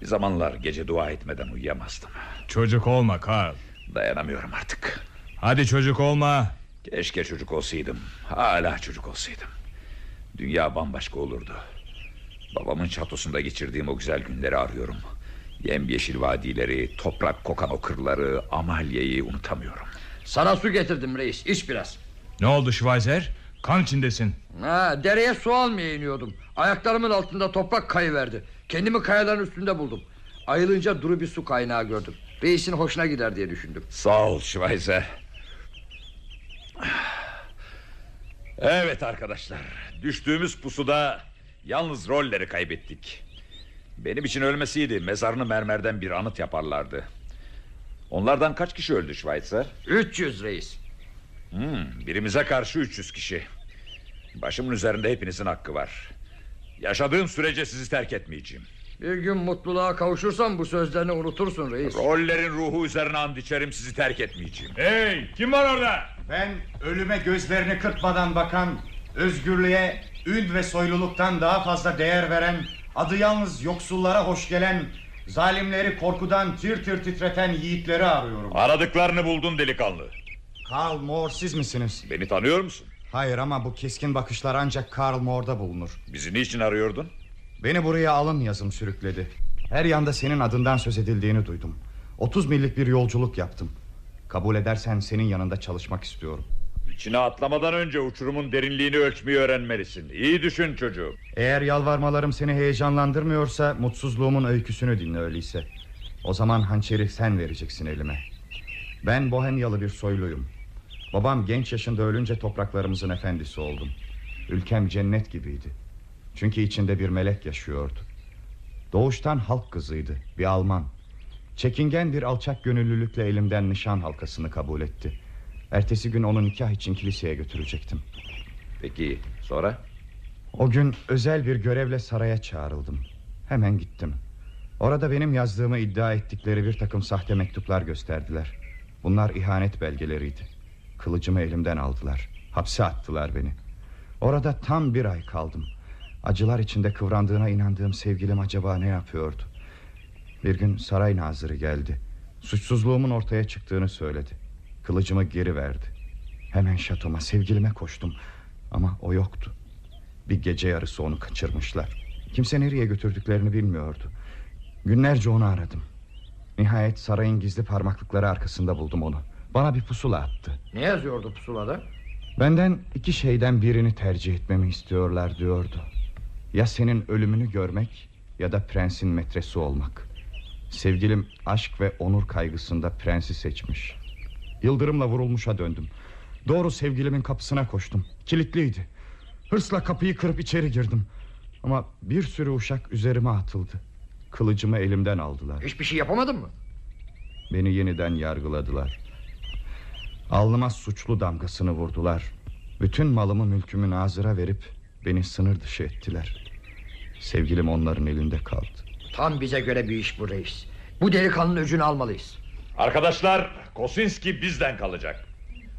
D: Bir zamanlar gece dua etmeden uyuyamazdım.
G: Çocuk olma Karl.
D: Dayanamıyorum artık.
G: Hadi çocuk olma.
D: Keşke çocuk olsaydım. Hala çocuk olsaydım. Dünya bambaşka olurdu. Babamın çatosunda geçirdiğim o güzel günleri arıyorum. Yemyeşil vadileri, toprak kokan o kırları, Amalya'yı unutamıyorum.
I: Sana su getirdim reis iç biraz.
G: Ne oldu Schweizer? Kan içindesin.
I: Ha, dereye su almaya iniyordum. Ayaklarımın altında toprak kayıverdi. Kendimi kayaların üstünde buldum. Ayılınca duru bir su kaynağı gördüm. Reisin hoşuna gider diye düşündüm.
D: Sağ ol Schweizer. Evet arkadaşlar. Düştüğümüz pusuda yalnız rolleri kaybettik. Benim için ölmesiydi. Mezarını mermerden bir anıt yaparlardı. Onlardan kaç kişi öldü Schweizer?
I: 300 reis.
D: Hmm, birimize karşı 300 kişi. Başımın üzerinde hepinizin hakkı var. Yaşadığım sürece sizi terk etmeyeceğim.
I: Bir gün mutluluğa kavuşursan bu sözlerini unutursun reis.
D: Rollerin ruhu üzerine and içerim sizi terk etmeyeceğim.
G: Hey kim var orada?
N: Ben ölüme gözlerini kırpmadan bakan, özgürlüğe, ün ve soyluluktan daha fazla değer veren, adı yalnız yoksullara hoş gelen, zalimleri korkudan tir tir titreten yiğitleri arıyorum.
D: Aradıklarını buldun delikanlı.
N: Karl Moore siz misiniz?
D: Beni tanıyor musun?
N: Hayır ama bu keskin bakışlar ancak Karl Moore'da bulunur.
D: Bizi niçin arıyordun?
N: Beni buraya alın yazım sürükledi. Her yanda senin adından söz edildiğini duydum. 30 millik bir yolculuk yaptım. Kabul edersen senin yanında çalışmak istiyorum.
D: İçine atlamadan önce uçurumun derinliğini ölçmeyi öğrenmelisin. İyi düşün çocuğum.
N: Eğer yalvarmalarım seni heyecanlandırmıyorsa mutsuzluğumun öyküsünü dinle öyleyse. O zaman hançeri sen vereceksin elime. Ben Bohemyalı bir soyluyum. Babam genç yaşında ölünce topraklarımızın efendisi oldum. Ülkem cennet gibiydi. Çünkü içinde bir melek yaşıyordu. Doğuştan halk kızıydı, bir Alman. Çekingen bir alçak gönüllülükle elimden nişan halkasını kabul etti. Ertesi gün onu nikah için kiliseye götürecektim.
D: Peki sonra?
N: O gün özel bir görevle saraya çağrıldım. Hemen gittim. Orada benim yazdığımı iddia ettikleri bir takım sahte mektuplar gösterdiler. Bunlar ihanet belgeleriydi. Kılıcımı elimden aldılar. Hapse attılar beni. Orada tam bir ay kaldım. Acılar içinde kıvrandığına inandığım sevgilim acaba ne yapıyordu? Bir gün saray nazırı geldi. Suçsuzluğumun ortaya çıktığını söyledi. Kılıcımı geri verdi. Hemen şatoma sevgilime koştum. Ama o yoktu. Bir gece yarısı onu kaçırmışlar. Kimse nereye götürdüklerini bilmiyordu. Günlerce onu aradım. Nihayet sarayın gizli parmaklıkları arkasında buldum onu. Bana bir pusula attı.
I: Ne yazıyordu pusulada?
N: Benden iki şeyden birini tercih etmemi istiyorlar diyordu. Ya senin ölümünü görmek ya da prensin metresi olmak. Sevgilim aşk ve onur kaygısında prensi seçmiş. Yıldırımla vurulmuşa döndüm. Doğru sevgilimin kapısına koştum. Kilitliydi. Hırsla kapıyı kırıp içeri girdim. Ama bir sürü uşak üzerime atıldı. Kılıcımı elimden aldılar.
I: Hiçbir şey yapamadın mı?
N: Beni yeniden yargıladılar. Alnıma suçlu damgasını vurdular. Bütün malımı mülkümü nazıra verip beni sınır dışı ettiler. Sevgilim onların elinde kaldı.
I: Tam bize göre bir iş bu reis. Bu delikanlının öcünü almalıyız.
D: Arkadaşlar Kosinski bizden kalacak.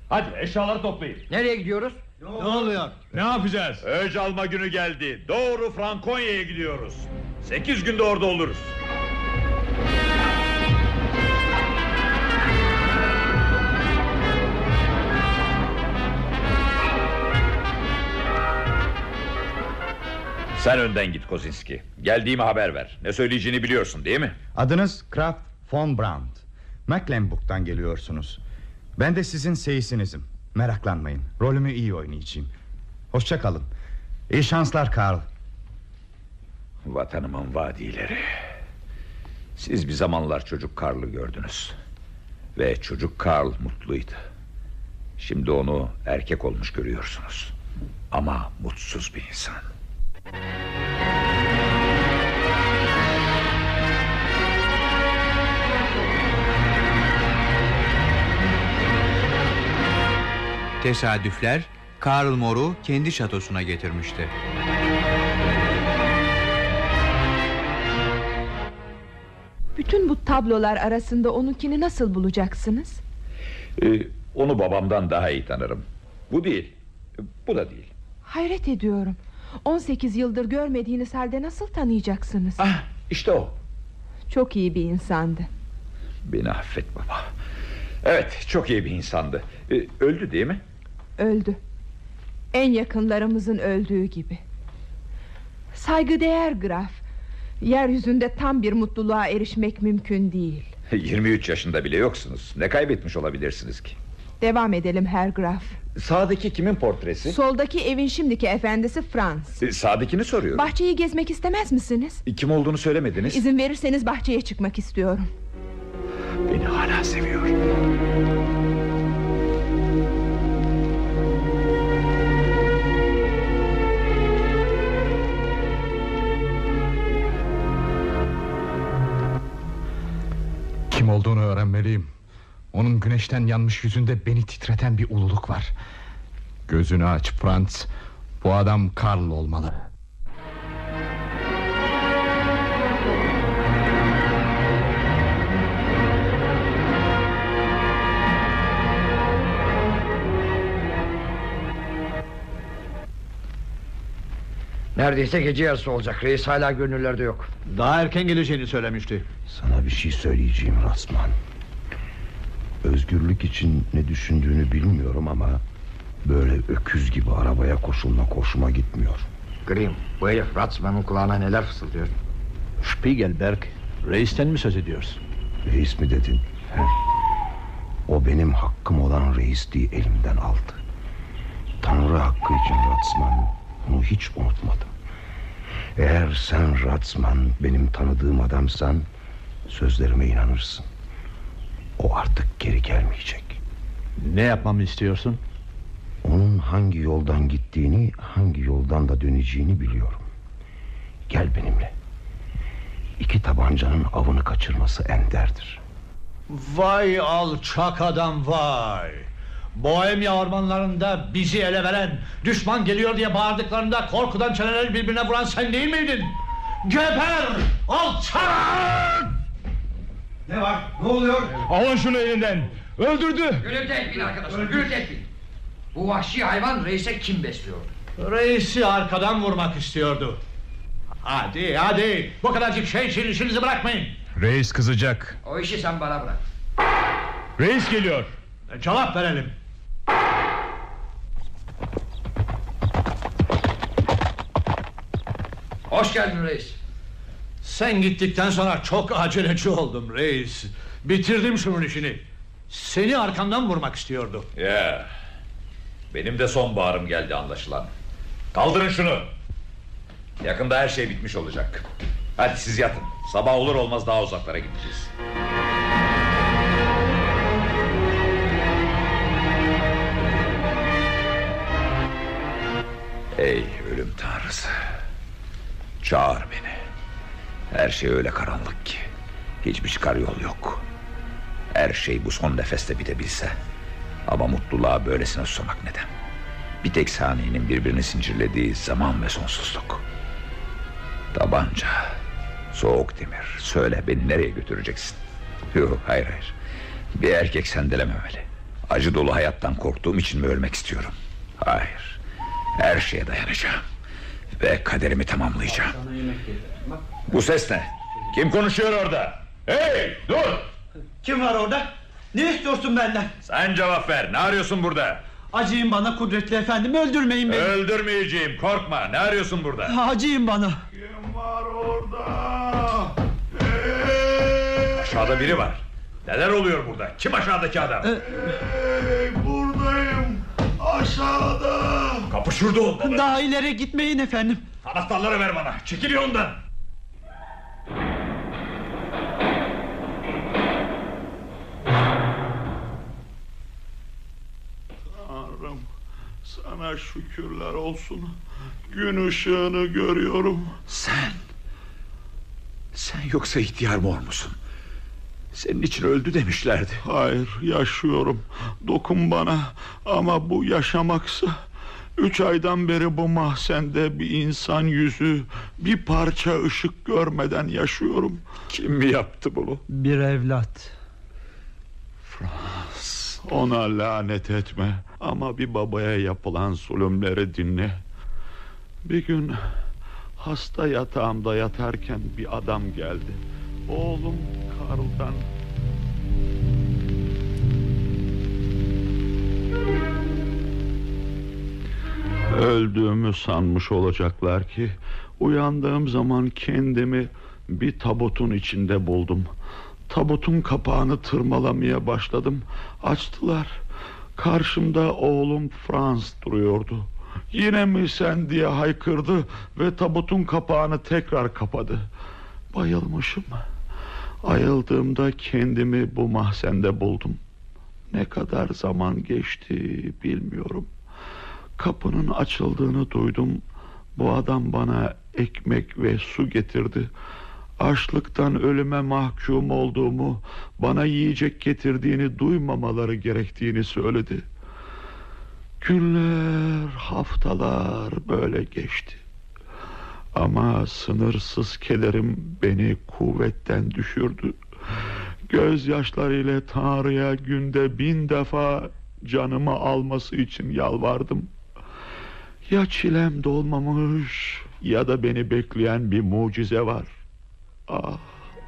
D: Hadi eşyaları toplayın.
I: Nereye gidiyoruz?
H: Ne oluyor?
G: Ne yapacağız?
D: Öc alma günü geldi. Doğru Frankonya'ya gidiyoruz. Sekiz günde orada oluruz. Sen önden git Kozinski. Geldiğimi haber ver. Ne söyleyeceğini biliyorsun değil mi?
N: Adınız Kraft von Brandt. Mecklenburg'dan geliyorsunuz. Ben de sizin seyisinizim. Meraklanmayın. Rolümü iyi oynayacağım. Hoşça kalın. İyi şanslar Karl.
D: Vatanımın vadileri. Siz bir zamanlar çocuk Karl'ı gördünüz. Ve çocuk Karl mutluydu. Şimdi onu erkek olmuş görüyorsunuz. Ama mutsuz bir insan.
A: Tesadüfler Karl Mor'u kendi şatosuna getirmişti.
K: Bütün bu tablolar arasında onunkini nasıl bulacaksınız?
D: Ee, onu babamdan daha iyi tanırım. Bu değil. Bu da değil.
K: Hayret ediyorum. 18 yıldır görmediğiniz halde nasıl tanıyacaksınız?
D: Ah, işte o.
K: Çok iyi bir insandı.
D: Beni affet baba. Evet çok iyi bir insandı. Ee, öldü değil mi?
K: Öldü. En yakınlarımızın öldüğü gibi. Saygıdeğer graf. Yeryüzünde tam bir mutluluğa erişmek mümkün değil.
D: 23 yaşında bile yoksunuz. Ne kaybetmiş olabilirsiniz ki?
K: Devam edelim Herr Graf.
D: Sağdaki kimin portresi?
K: Soldaki evin şimdiki efendisi Frans.
D: Ee, Sağdakini soruyorum.
K: Bahçeyi gezmek istemez misiniz?
D: Kim olduğunu söylemediniz.
K: İzin verirseniz bahçeye çıkmak istiyorum.
D: Beni hala seviyor.
B: Olduğunu öğrenmeliyim. Onun güneşten yanmış yüzünde beni titreten bir ululuk var. Gözünü aç Franz. Bu adam Karl olmalı.
I: Neredeyse gece yarısı olacak. Reis hala gönüllerde yok.
H: Daha erken geleceğini söylemişti.
E: Sana bir şey söyleyeceğim Rasman. Özgürlük için ne düşündüğünü bilmiyorum ama... ...böyle öküz gibi arabaya koşulma hoşuma gitmiyor.
I: Grim bu herif Ratsman'ın kulağına neler fısıldıyor.
H: Spiegelberg, reisten mi söz ediyorsun?
E: Reis mi dedin? He. O benim hakkım olan reisliği elimden aldı. Tanrı hakkı için Ratsman bunu hiç unutmadım. Eğer sen Ratsman benim tanıdığım adamsan sözlerime inanırsın. O artık geri gelmeyecek.
H: Ne yapmamı istiyorsun?
E: Onun hangi yoldan gittiğini, hangi yoldan da döneceğini biliyorum. Gel benimle. İki tabancanın avını kaçırması enderdir.
H: Vay alçak adam vay. Bohemya ormanlarında bizi ele veren, düşman geliyor diye bağırdıklarında korkudan çeneleri birbirine vuran sen değil miydin? Geber! Alçak!
N: Ne var? Ne oluyor?
G: Alın şunu elinden. Öldürdü.
I: Gürültü etmeyin arkadaşlar gürültü etmeyin. Bu vahşi hayvan reise kim besliyor?
H: Reisi arkadan vurmak istiyordu. Hadi hadi bu kadarcık şey için işinizi bırakmayın.
G: Reis kızacak.
I: O işi sen bana bırak.
G: Reis geliyor.
H: Cevap verelim.
I: Hoş geldin reis.
H: Sen gittikten sonra çok aceleci oldum reis. Bitirdim şunun işini. Seni arkamdan vurmak istiyordu.
D: Ya. Benim de sonbaharım geldi anlaşılan. Kaldırın şunu. Yakında her şey bitmiş olacak. Hadi siz yatın. Sabah olur olmaz daha uzaklara gideceğiz. Ey ölüm tanrısı. Çağır beni. Her şey öyle karanlık ki. Hiçbir çıkar yol yok. Her şey bu son nefeste bitebilse. Ama mutluluğa böylesine susamak neden? Bir tek saniyenin birbirini zincirlediği zaman ve sonsuzluk. Tabanca, soğuk demir. Söyle beni nereye götüreceksin? Yok hayır hayır. Bir erkek sendelememeli. Acı dolu hayattan korktuğum için mi ölmek istiyorum? Hayır. Her şeye dayanacağım. Ve kaderimi tamamlayacağım. Bu ses ne? Kim konuşuyor orada? Hey dur!
L: Kim var orada? Ne istiyorsun benden?
D: Sen cevap ver. Ne arıyorsun burada?
L: Acıyın bana kudretli efendim öldürmeyin beni.
D: Öldürmeyeceğim. Korkma. Ne arıyorsun burada?
L: Acıyın bana.
D: Aşağıda biri var. Neler oluyor burada? Kim aşağıdaki adam?
C: Hey, buradayım. Aşağıda.
D: Kapı şurada olmalı.
L: Daha ileri gitmeyin efendim.
D: Anahtarları ver bana. Çekil yolundan.
C: Tanrım sana şükürler olsun. Gün ışığını görüyorum.
D: Sen. Sen yoksa ihtiyar mor musun? Senin için öldü demişlerdi.
C: Hayır yaşıyorum. Dokun bana. Ama bu yaşamaksa... Üç aydan beri bu mahzende bir insan yüzü... ...bir parça ışık görmeden yaşıyorum.
D: Kim mi yaptı bunu?
L: Bir evlat.
C: Frans. Ona lanet etme. Ama bir babaya yapılan zulümleri dinle. Bir gün hasta yatağımda yatarken bir adam geldi. Oğlum Karl'dan Öldüğümü sanmış olacaklar ki uyandığım zaman kendimi bir tabutun içinde buldum. Tabutun kapağını tırmalamaya başladım. Açtılar. Karşımda oğlum Frans duruyordu. Yine mi sen diye haykırdı ve tabutun kapağını tekrar kapadı. Bayılmışım. Ayıldığımda kendimi bu mahzende buldum. Ne kadar zaman geçti bilmiyorum. Kapının açıldığını duydum. Bu adam bana ekmek ve su getirdi. Açlıktan ölüme mahkum olduğumu, bana yiyecek getirdiğini duymamaları gerektiğini söyledi. Günler, haftalar böyle geçti. Ama sınırsız kederim beni kuvvetten düşürdü. Gözyaşlarıyla Tanrı'ya günde bin defa canımı alması için yalvardım. Ya çilem dolmamış ya da beni bekleyen bir mucize var. Ah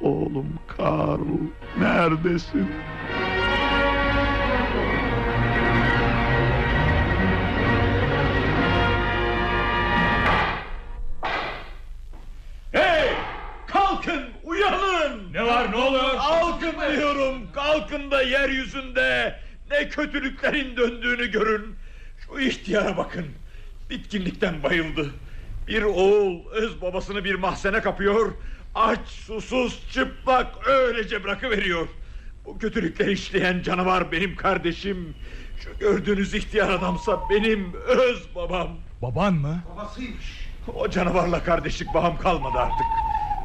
C: oğlum Karl neredesin?
D: Hey! Kalkın da yeryüzünde ne kötülüklerin döndüğünü görün. Şu ihtiyara bakın. Bitkinlikten bayıldı. Bir oğul öz babasını bir mahzene kapıyor. Aç, susuz, çıplak öylece bırakıveriyor. Bu kötülükleri işleyen canavar benim kardeşim. Şu gördüğünüz ihtiyar adamsa benim öz babam.
G: Baban mı?
I: Babasıymış.
D: O canavarla kardeşlik bağım kalmadı artık.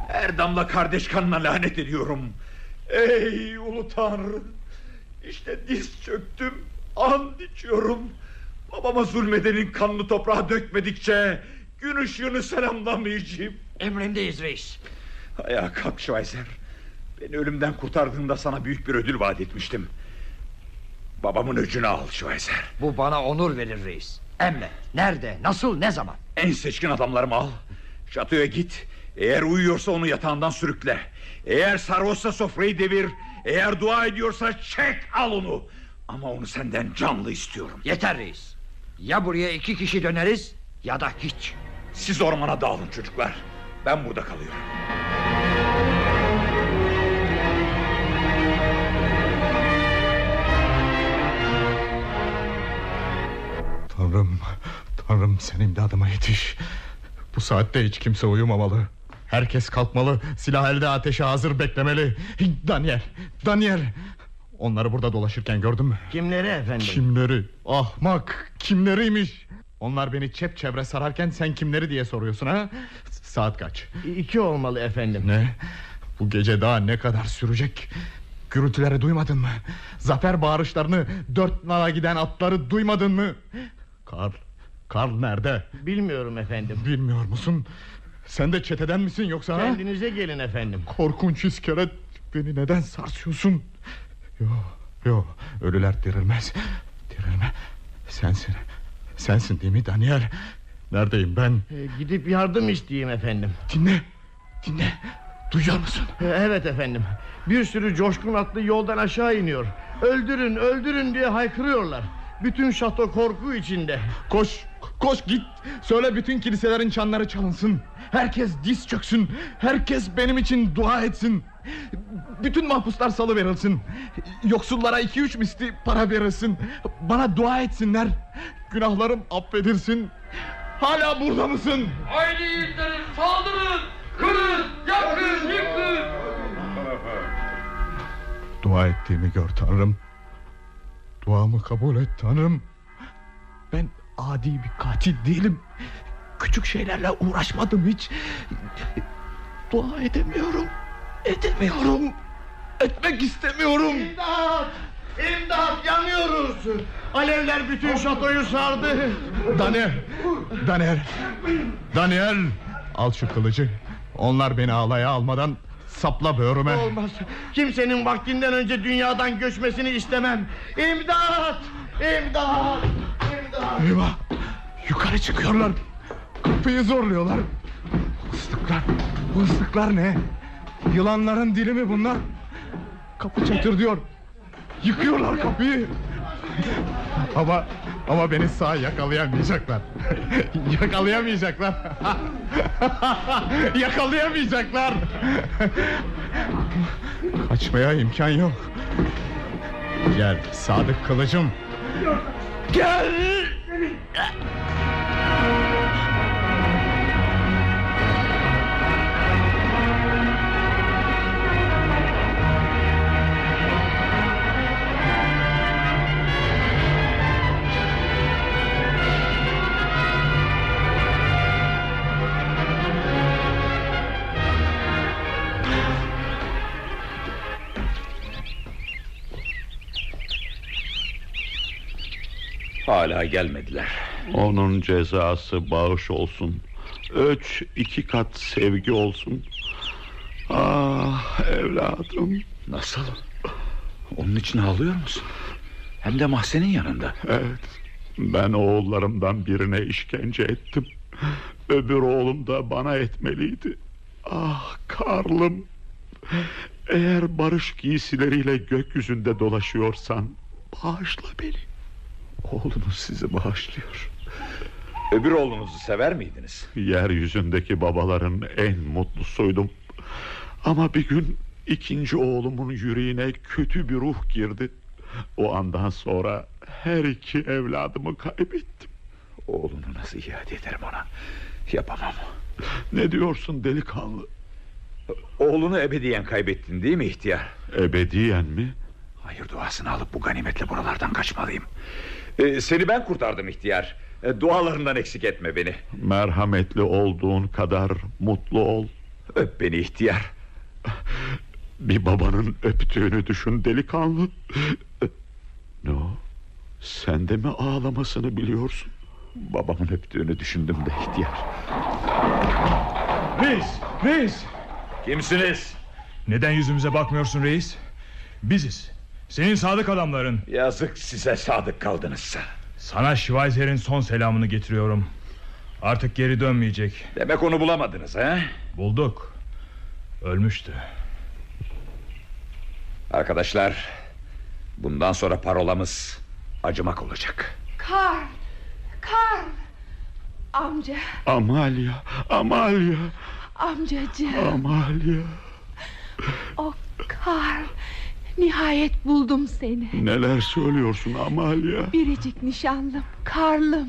D: Her damla kardeş kanına lanet ediyorum. Ey ulu tanrı. İşte diz çöktüm. And içiyorum. Babama zulmedenin kanını toprağa dökmedikçe gün ışığını selamlamayacağım.
I: Emrindeyiz reis.
D: Ayağa kalk Schweizer. Beni ölümden kurtardığında sana büyük bir ödül vaat etmiştim. Babamın öcünü al Schweizer.
I: Bu bana onur verir reis. Emret. Nerede, nasıl, ne zaman?
D: En seçkin adamlarımı al. Şatoya git. Eğer uyuyorsa onu yatağından sürükle. Eğer sarhoşsa sofrayı devir. Eğer dua ediyorsa çek al onu. Ama onu senden canlı istiyorum.
I: Yeter reis. Ya buraya iki kişi döneriz ya da hiç.
D: Siz ormana dağılın çocuklar. Ben burada kalıyorum.
B: Tanrım, Tanrım sen imdadıma yetiş. Bu saatte hiç kimse uyumamalı. Herkes kalkmalı, silah elde ateşe hazır beklemeli. Daniel, Daniel. Onları burada dolaşırken gördün mü?
O: Kimleri efendim?
B: Kimleri? Ahmak, kimleriymiş? Onlar beni çepçevre sararken sen kimleri diye soruyorsun ha? Saat kaç?
O: İki olmalı efendim.
B: Ne? Bu gece daha ne kadar sürecek? Gürültüleri duymadın mı? Zafer bağırışlarını, dört nala giden atları duymadın mı? Karl, Karl nerede?
O: Bilmiyorum efendim.
B: Bilmiyor musun? Sen de çeteden misin yoksa? ha?
O: Kendinize gelin efendim.
B: Korkunç iskelet beni neden sarsıyorsun? Yo, yo, ölüler dirilmez. Dirilme. Sensin. Sensin değil mi Daniel? Neredeyim ben?
O: Ee, gidip yardım isteyeyim efendim.
B: Dinle. Dinle. Duyuyor musun?
O: Ee, Evet efendim. Bir sürü coşkun atlı yoldan aşağı iniyor. Öldürün, öldürün diye haykırıyorlar. Bütün şato korku içinde.
B: Koş, koş git. Söyle bütün kiliselerin çanları çalınsın. Herkes diz çöksün. Herkes benim için dua etsin. Bütün mahpuslar salı verilsin. Yoksullara iki üç misli para verilsin. Bana dua etsinler. Günahlarım affedilsin. Hala burada mısın?
P: Haydi yiğitlerim saldırın! Kırın, yakın, yıkın!
B: Dua ettiğimi gör Tanrım. Duamı kabul et Tanrım. Ben adi bir katil değilim. Küçük şeylerle uğraşmadım hiç. Dua edemiyorum. Edemiyorum. Etmek istemiyorum.
O: İmdat! İmdat yanıyoruz. Alevler bütün şatoyu sardı.
B: Daniel. Daniel. Daniel. Al şu kılıcı. Onlar beni alaya almadan sapla böğrüme.
O: Olmaz. Kimsenin vaktinden önce dünyadan göçmesini istemem. İmdat! İmdat! İmdat!
B: Eyvah. Yukarı çıkıyorlar. Kapıyı zorluyorlar. Islıklar. Bu ıslıklar ne? Yılanların dili mi bunlar? Kapı çatır diyor. Yıkıyorlar kapıyı. Ama ama beni sağ yakalayamayacaklar. yakalayamayacaklar. yakalayamayacaklar. Kaçmaya imkan yok. Gel Sadık kılıcım. Gel.
D: Hala gelmediler.
C: Onun cezası bağış olsun. Öç iki kat sevgi olsun. Ah evladım.
D: Nasıl? Onun için ağlıyor musun? Hem de Mahsen'in yanında.
C: Evet. Ben oğullarımdan birine işkence ettim. Öbür oğlum da bana etmeliydi. Ah Karlım. Eğer barış giysileriyle gökyüzünde dolaşıyorsan bağışla beni. Oğlunuz sizi bağışlıyor.
D: Öbür oğlunuzu sever miydiniz?
C: Yeryüzündeki babaların en mutlusuydum. Ama bir gün ikinci oğlumun yüreğine kötü bir ruh girdi. O andan sonra her iki evladımı kaybettim.
D: Oğlunu nasıl iade ederim ona? Yapamam.
C: Ne diyorsun delikanlı?
D: Oğlunu ebediyen kaybettin değil mi ihtiyar?
C: Ebediyen mi?
D: Hayır duasını alıp bu ganimetle buralardan kaçmalıyım. Ee, seni ben kurtardım ihtiyar. Ee, dualarından eksik etme beni.
C: Merhametli olduğun kadar mutlu ol.
D: Öp beni ihtiyar.
C: Bir babanın öptüğünü düşün delikanlı. Ne o? Sen de mi ağlamasını biliyorsun?
D: Babamın öptüğünü düşündüm de ihtiyar.
G: Reis, reis.
D: Kimsiniz?
G: Neden yüzümüze bakmıyorsun reis? Biziz. Senin sadık adamların.
D: Yazık size sadık kaldınızsa.
G: Sana Schweizer'in son selamını getiriyorum. Artık geri dönmeyecek.
D: Demek onu bulamadınız he?
G: Bulduk. Ölmüştü.
D: Arkadaşlar, bundan sonra parolamız acımak olacak.
K: Karl, Karl. Amca,
C: Amalia, Amalia,
K: amcacığım.
C: Amalia.
K: O Karl. Nihayet buldum seni.
C: Neler söylüyorsun Amalia?
K: Biricik nişanlım, Karl'ım.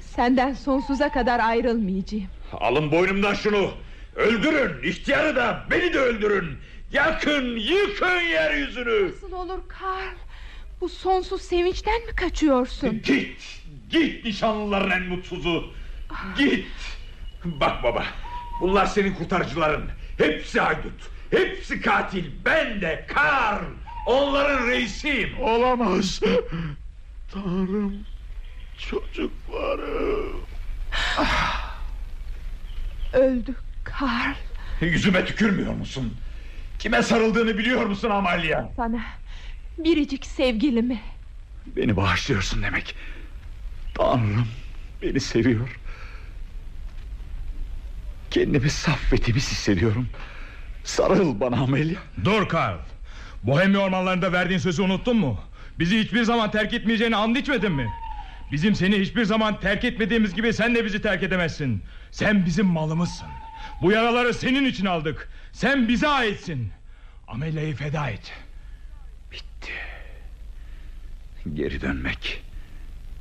K: Senden sonsuza kadar ayrılmayacağım.
D: Alın boynumdan şunu. Öldürün, ihtiyarı da beni de öldürün. Yakın, yıkın yeryüzünü.
K: Nasıl olur Karl? Bu sonsuz sevinçten mi kaçıyorsun?
D: Git, git nişanlıların en mutsuzu. Git. Bak baba, bunlar senin kurtarıcıların. Hepsi haydut, hepsi katil. Ben de Karl, onların reisiyim.
C: Olamaz. Tanrım, çocuklarım.
K: Öldü Karl.
D: Yüzüme tükürmüyor musun? Kime sarıldığını biliyor musun Amalia?
K: Sana biricik sevgilimi.
D: Beni bağışlıyorsun demek. Tanrım beni seviyor. Kendimi saf ve temiz hissediyorum. Sarıl bana Amelia.
G: Dur Karl. Bohemya ormanlarında verdiğin sözü unuttun mu? Bizi hiçbir zaman terk etmeyeceğini and içmedin mi? Bizim seni hiçbir zaman terk etmediğimiz gibi sen de bizi terk edemezsin. Sen bizim malımızsın. Bu yaraları senin için aldık. Sen bize aitsin. Amelia'yı feda et.
D: Geri dönmek.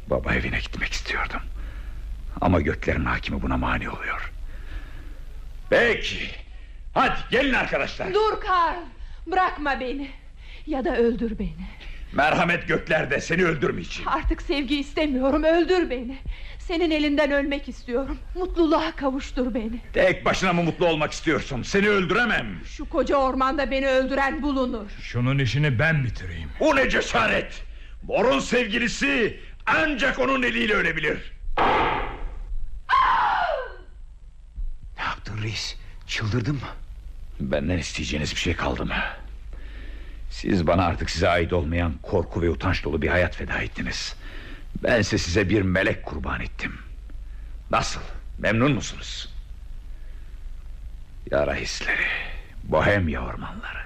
D: Baba evine gitmek istiyordum. Ama göklerin hakimi buna mani oluyor. Peki. Hadi gelin arkadaşlar.
K: Dur Karl. Bırakma beni. Ya da öldür beni.
D: Merhamet göklerde seni öldürmeyeceğim.
K: Artık sevgi istemiyorum. Öldür beni. Senin elinden ölmek istiyorum. Mutluluğa kavuştur beni.
D: Tek başına mı mutlu olmak istiyorsun? Seni öldüremem.
K: Şu koca ormanda beni öldüren bulunur.
G: Şunun işini ben bitireyim.
D: Bu ne cesaret? Mor'un sevgilisi ancak onun eliyle ölebilir.
I: Ne yaptın reis? Çıldırdın mı?
D: Benden isteyeceğiniz bir şey kaldı mı? Siz bana artık size ait olmayan korku ve utanç dolu bir hayat feda ettiniz. Bense size bir melek kurban ettim. Nasıl? Memnun musunuz? Yara hisleri, bohemya ormanları.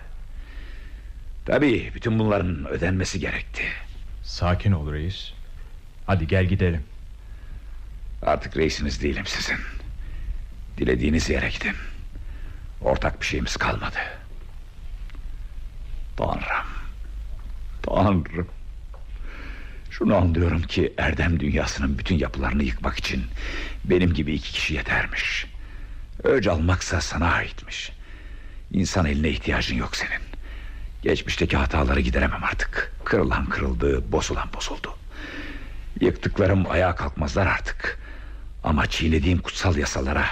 D: Tabii bütün bunların ödenmesi gerekti.
G: Sakin ol reis. Hadi gel gidelim.
D: Artık reisiniz değilim sizin. Dilediğiniz yere gidin. Ortak bir şeyimiz kalmadı. Tanrım. Tanrım. Şunu anlıyorum ki Erdem dünyasının bütün yapılarını yıkmak için benim gibi iki kişi yetermiş. Öc almaksa sana aitmiş. İnsan eline ihtiyacın yok senin. Geçmişteki hataları gideremem artık. Kırılan kırıldı, bozulan bozuldu. Yıktıklarım ayağa kalkmazlar artık. Ama çiğnediğim kutsal yasalara,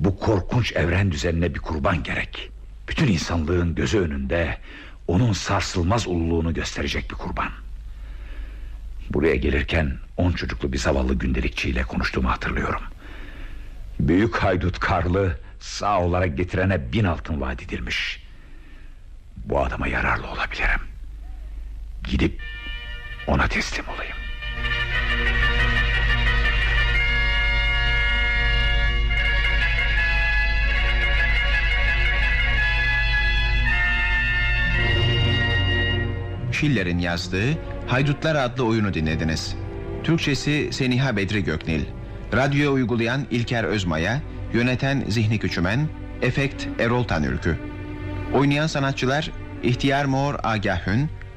D: bu korkunç evren düzenine bir kurban gerek. Bütün insanlığın gözü önünde onun sarsılmaz ululuğunu gösterecek bir kurban. Buraya gelirken on çocuklu bir zavallı gündelikçiyle konuştuğumu hatırlıyorum. Büyük haydut Karlı sağ olarak getirene bin altın vaat edilmiş. Bu adama yararlı olabilirim. Gidip ona teslim olayım.
A: Schiller'in yazdığı Haydutlar adlı oyunu dinlediniz. Türkçesi Seniha Bedri Göknil. Radyoya uygulayan İlker Özmaya, yöneten Zihni Küçümen, efekt Erol Tanürkü. Oynayan sanatçılar İhtiyar Mor Agah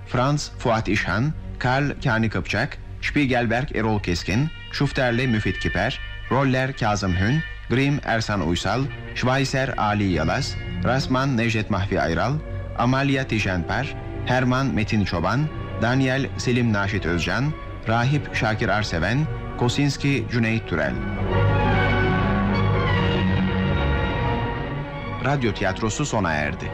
A: Franz Fuat İşhan, Karl Kani Kıpçak, Spiegelberg Erol Keskin, Şufterli Müfit Kiper, Roller Kazım Hün, Grim Ersan Uysal, Schweizer Ali Yalaz, Rasman Necdet Mahfi Ayral, Amalia Tijenper, Herman Metin Çoban, Daniel Selim Naşit Özcan, Rahip Şakir Arseven, Kosinski Cüneyt Türel. Radyo tiyatrosu sona erdi.